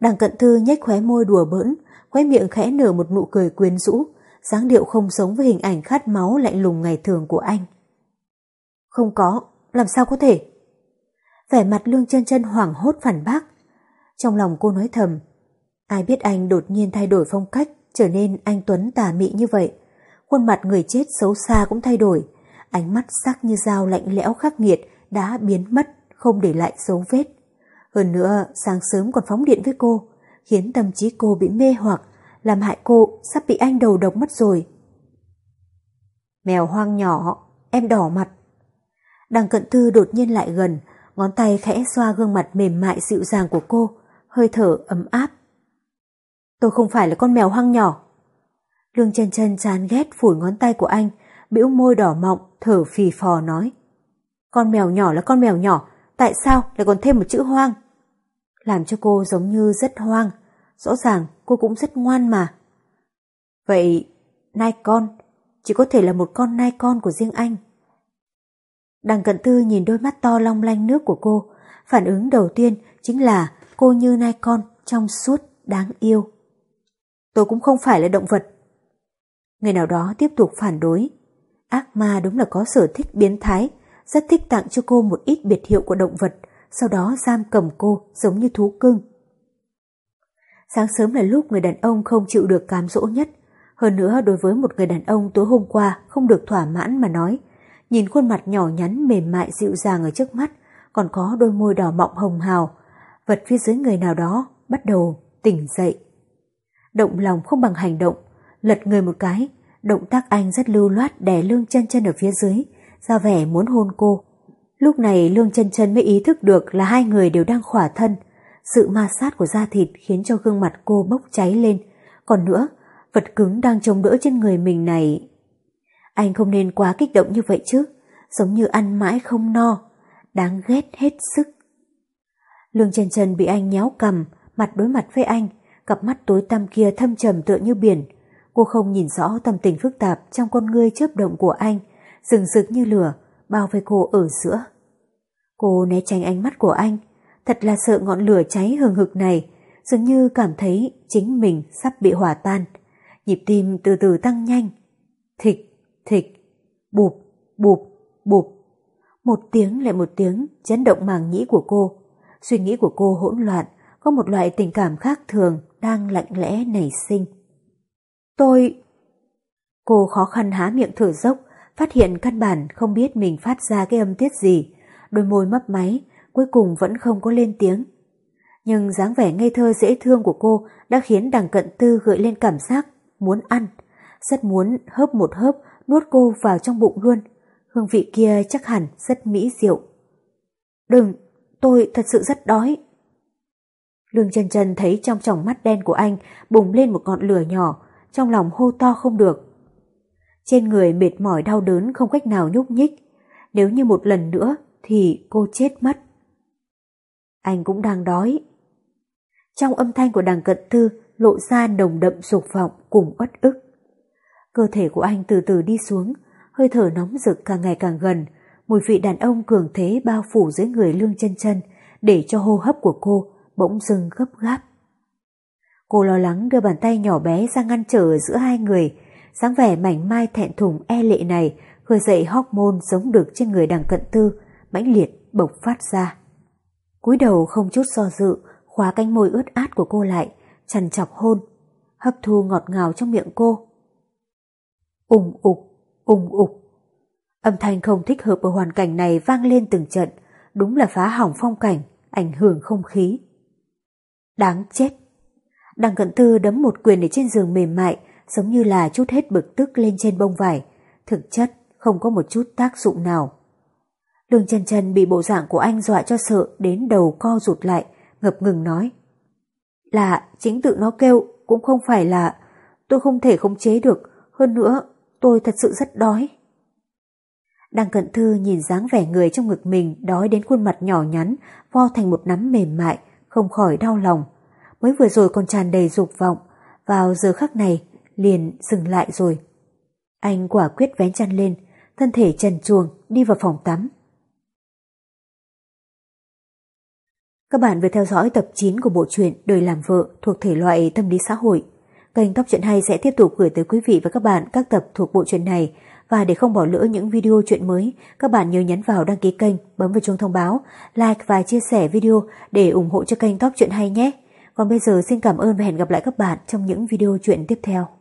Đằng cận thư nhếch khóe môi đùa bỡn, khóe miệng khẽ nở một nụ cười quyến rũ, dáng điệu không sống với hình ảnh khát máu lạnh lùng ngày thường của anh. Không có, làm sao có thể? Vẻ mặt lương chân chân hoảng hốt phản bác. Trong lòng cô nói thầm, ai biết anh đột nhiên thay đổi phong cách, trở nên anh Tuấn tà mị như vậy. Khuôn mặt người chết xấu xa cũng thay đổi, ánh mắt sắc như dao lạnh lẽo khắc nghiệt đã biến mất, không để lại dấu vết. Hơn nữa, sáng sớm còn phóng điện với cô, khiến tâm trí cô bị mê hoặc, làm hại cô sắp bị anh đầu độc mất rồi. Mèo hoang nhỏ, em đỏ mặt. Đằng cận thư đột nhiên lại gần, ngón tay khẽ xoa gương mặt mềm mại dịu dàng của cô, hơi thở ấm áp. Tôi không phải là con mèo hoang nhỏ. Lương chân chân chán ghét phủi ngón tay của anh, bĩu môi đỏ mọng, thở phì phò nói. Con mèo nhỏ là con mèo nhỏ, tại sao lại còn thêm một chữ hoang? Làm cho cô giống như rất hoang, rõ ràng cô cũng rất ngoan mà. Vậy, nai con, chỉ có thể là một con nai con của riêng anh. Đằng cận tư nhìn đôi mắt to long lanh nước của cô, phản ứng đầu tiên chính là cô như nai con trong suốt, đáng yêu. Tôi cũng không phải là động vật. Người nào đó tiếp tục phản đối. Ác ma đúng là có sở thích biến thái, rất thích tặng cho cô một ít biệt hiệu của động vật, sau đó giam cầm cô giống như thú cưng. Sáng sớm là lúc người đàn ông không chịu được cám dỗ nhất. Hơn nữa đối với một người đàn ông tối hôm qua không được thỏa mãn mà nói, nhìn khuôn mặt nhỏ nhắn mềm mại dịu dàng ở trước mắt, còn có đôi môi đỏ mọng hồng hào, vật phía dưới người nào đó bắt đầu tỉnh dậy. Động lòng không bằng hành động, lật người một cái, động tác anh rất lưu loát đè lương chân chân ở phía dưới, ra vẻ muốn hôn cô. Lúc này lương chân chân mới ý thức được là hai người đều đang khỏa thân, sự ma sát của da thịt khiến cho gương mặt cô bốc cháy lên, còn nữa, vật cứng đang chống đỡ trên người mình này. Anh không nên quá kích động như vậy chứ, giống như ăn mãi không no, đáng ghét hết sức. Lương chân chân bị anh nhéo cầm, mặt đối mặt với anh, cặp mắt tối tăm kia thâm trầm tựa như biển. Cô không nhìn rõ tâm tình phức tạp trong con ngươi chớp động của anh, rừng rực như lửa, bao vây cô ở giữa. Cô né tránh ánh mắt của anh, thật là sợ ngọn lửa cháy hừng hực này, dường như cảm thấy chính mình sắp bị hỏa tan. Nhịp tim từ từ tăng nhanh. Thịch, thịch, bụp, bụp, bụp. Một tiếng lại một tiếng chấn động màng nhĩ của cô. Suy nghĩ của cô hỗn loạn, có một loại tình cảm khác thường đang lạnh lẽ nảy sinh. Tôi... Cô khó khăn há miệng thở dốc, phát hiện căn bản không biết mình phát ra cái âm tiết gì. Đôi môi mấp máy, cuối cùng vẫn không có lên tiếng. Nhưng dáng vẻ ngây thơ dễ thương của cô đã khiến đằng cận tư gợi lên cảm giác muốn ăn. Rất muốn hớp một hớp nuốt cô vào trong bụng luôn. Hương vị kia chắc hẳn rất mỹ diệu. Đừng, tôi thật sự rất đói. Lương chân chân thấy trong tròng mắt đen của anh bùng lên một ngọn lửa nhỏ, trong lòng hô to không được. Trên người mệt mỏi đau đớn không cách nào nhúc nhích. Nếu như một lần nữa thì cô chết mất. Anh cũng đang đói. Trong âm thanh của đằng cận tư lộ ra nồng đậm dục vọng cùng uất ức. Cơ thể của anh từ từ đi xuống, hơi thở nóng rực càng ngày càng gần, mùi vị đàn ông cường thế bao phủ dưới người lương chân chân để cho hô hấp của cô bỗng dưng gấp gáp. Cô lo lắng đưa bàn tay nhỏ bé ra ngăn trở giữa hai người, dáng vẻ mảnh mai thẹn thùng e lệ này khơi dậy hormone giống được trên người đằng cận tư, mãnh liệt bộc phát ra. cúi đầu không chút do dự, khóa cánh môi ướt át của cô lại, chằn chọc hôn, hấp thu ngọt ngào trong miệng cô. Ùng ục, ùng ục. Âm thanh không thích hợp ở hoàn cảnh này vang lên từng trận, đúng là phá hỏng phong cảnh, ảnh hưởng không khí. Đáng chết. Đằng cận tư đấm một quyền ở trên giường mềm mại, giống như là chút hết bực tức lên trên bông vải. Thực chất không có một chút tác dụng nào. Lương chân chân bị bộ dạng của anh dọa cho sợ đến đầu co rụt lại, ngập ngừng nói. Là chính tự nó kêu, cũng không phải là tôi không thể khống chế được, hơn nữa tôi thật sự rất đói. Đăng cận thư nhìn dáng vẻ người trong ngực mình đói đến khuôn mặt nhỏ nhắn, vo thành một nắm mềm mại, không khỏi đau lòng. Mới vừa rồi còn tràn đầy dục vọng, vào giờ khắc này liền dừng lại rồi. Anh quả quyết vén chăn lên, thân thể trần chuồng đi vào phòng tắm. Các bạn vừa theo dõi tập 9 của bộ truyện Đời làm vợ thuộc thể loại tâm lý xã hội. Kênh Top Chuyện Hay sẽ tiếp tục gửi tới quý vị và các bạn các tập thuộc bộ truyện này và để không bỏ lỡ những video chuyện mới, các bạn nhớ nhấn vào đăng ký kênh, bấm vào chuông thông báo, like và chia sẻ video để ủng hộ cho kênh Top Chuyện Hay nhé. Còn bây giờ xin cảm ơn và hẹn gặp lại các bạn trong những video chuyện tiếp theo.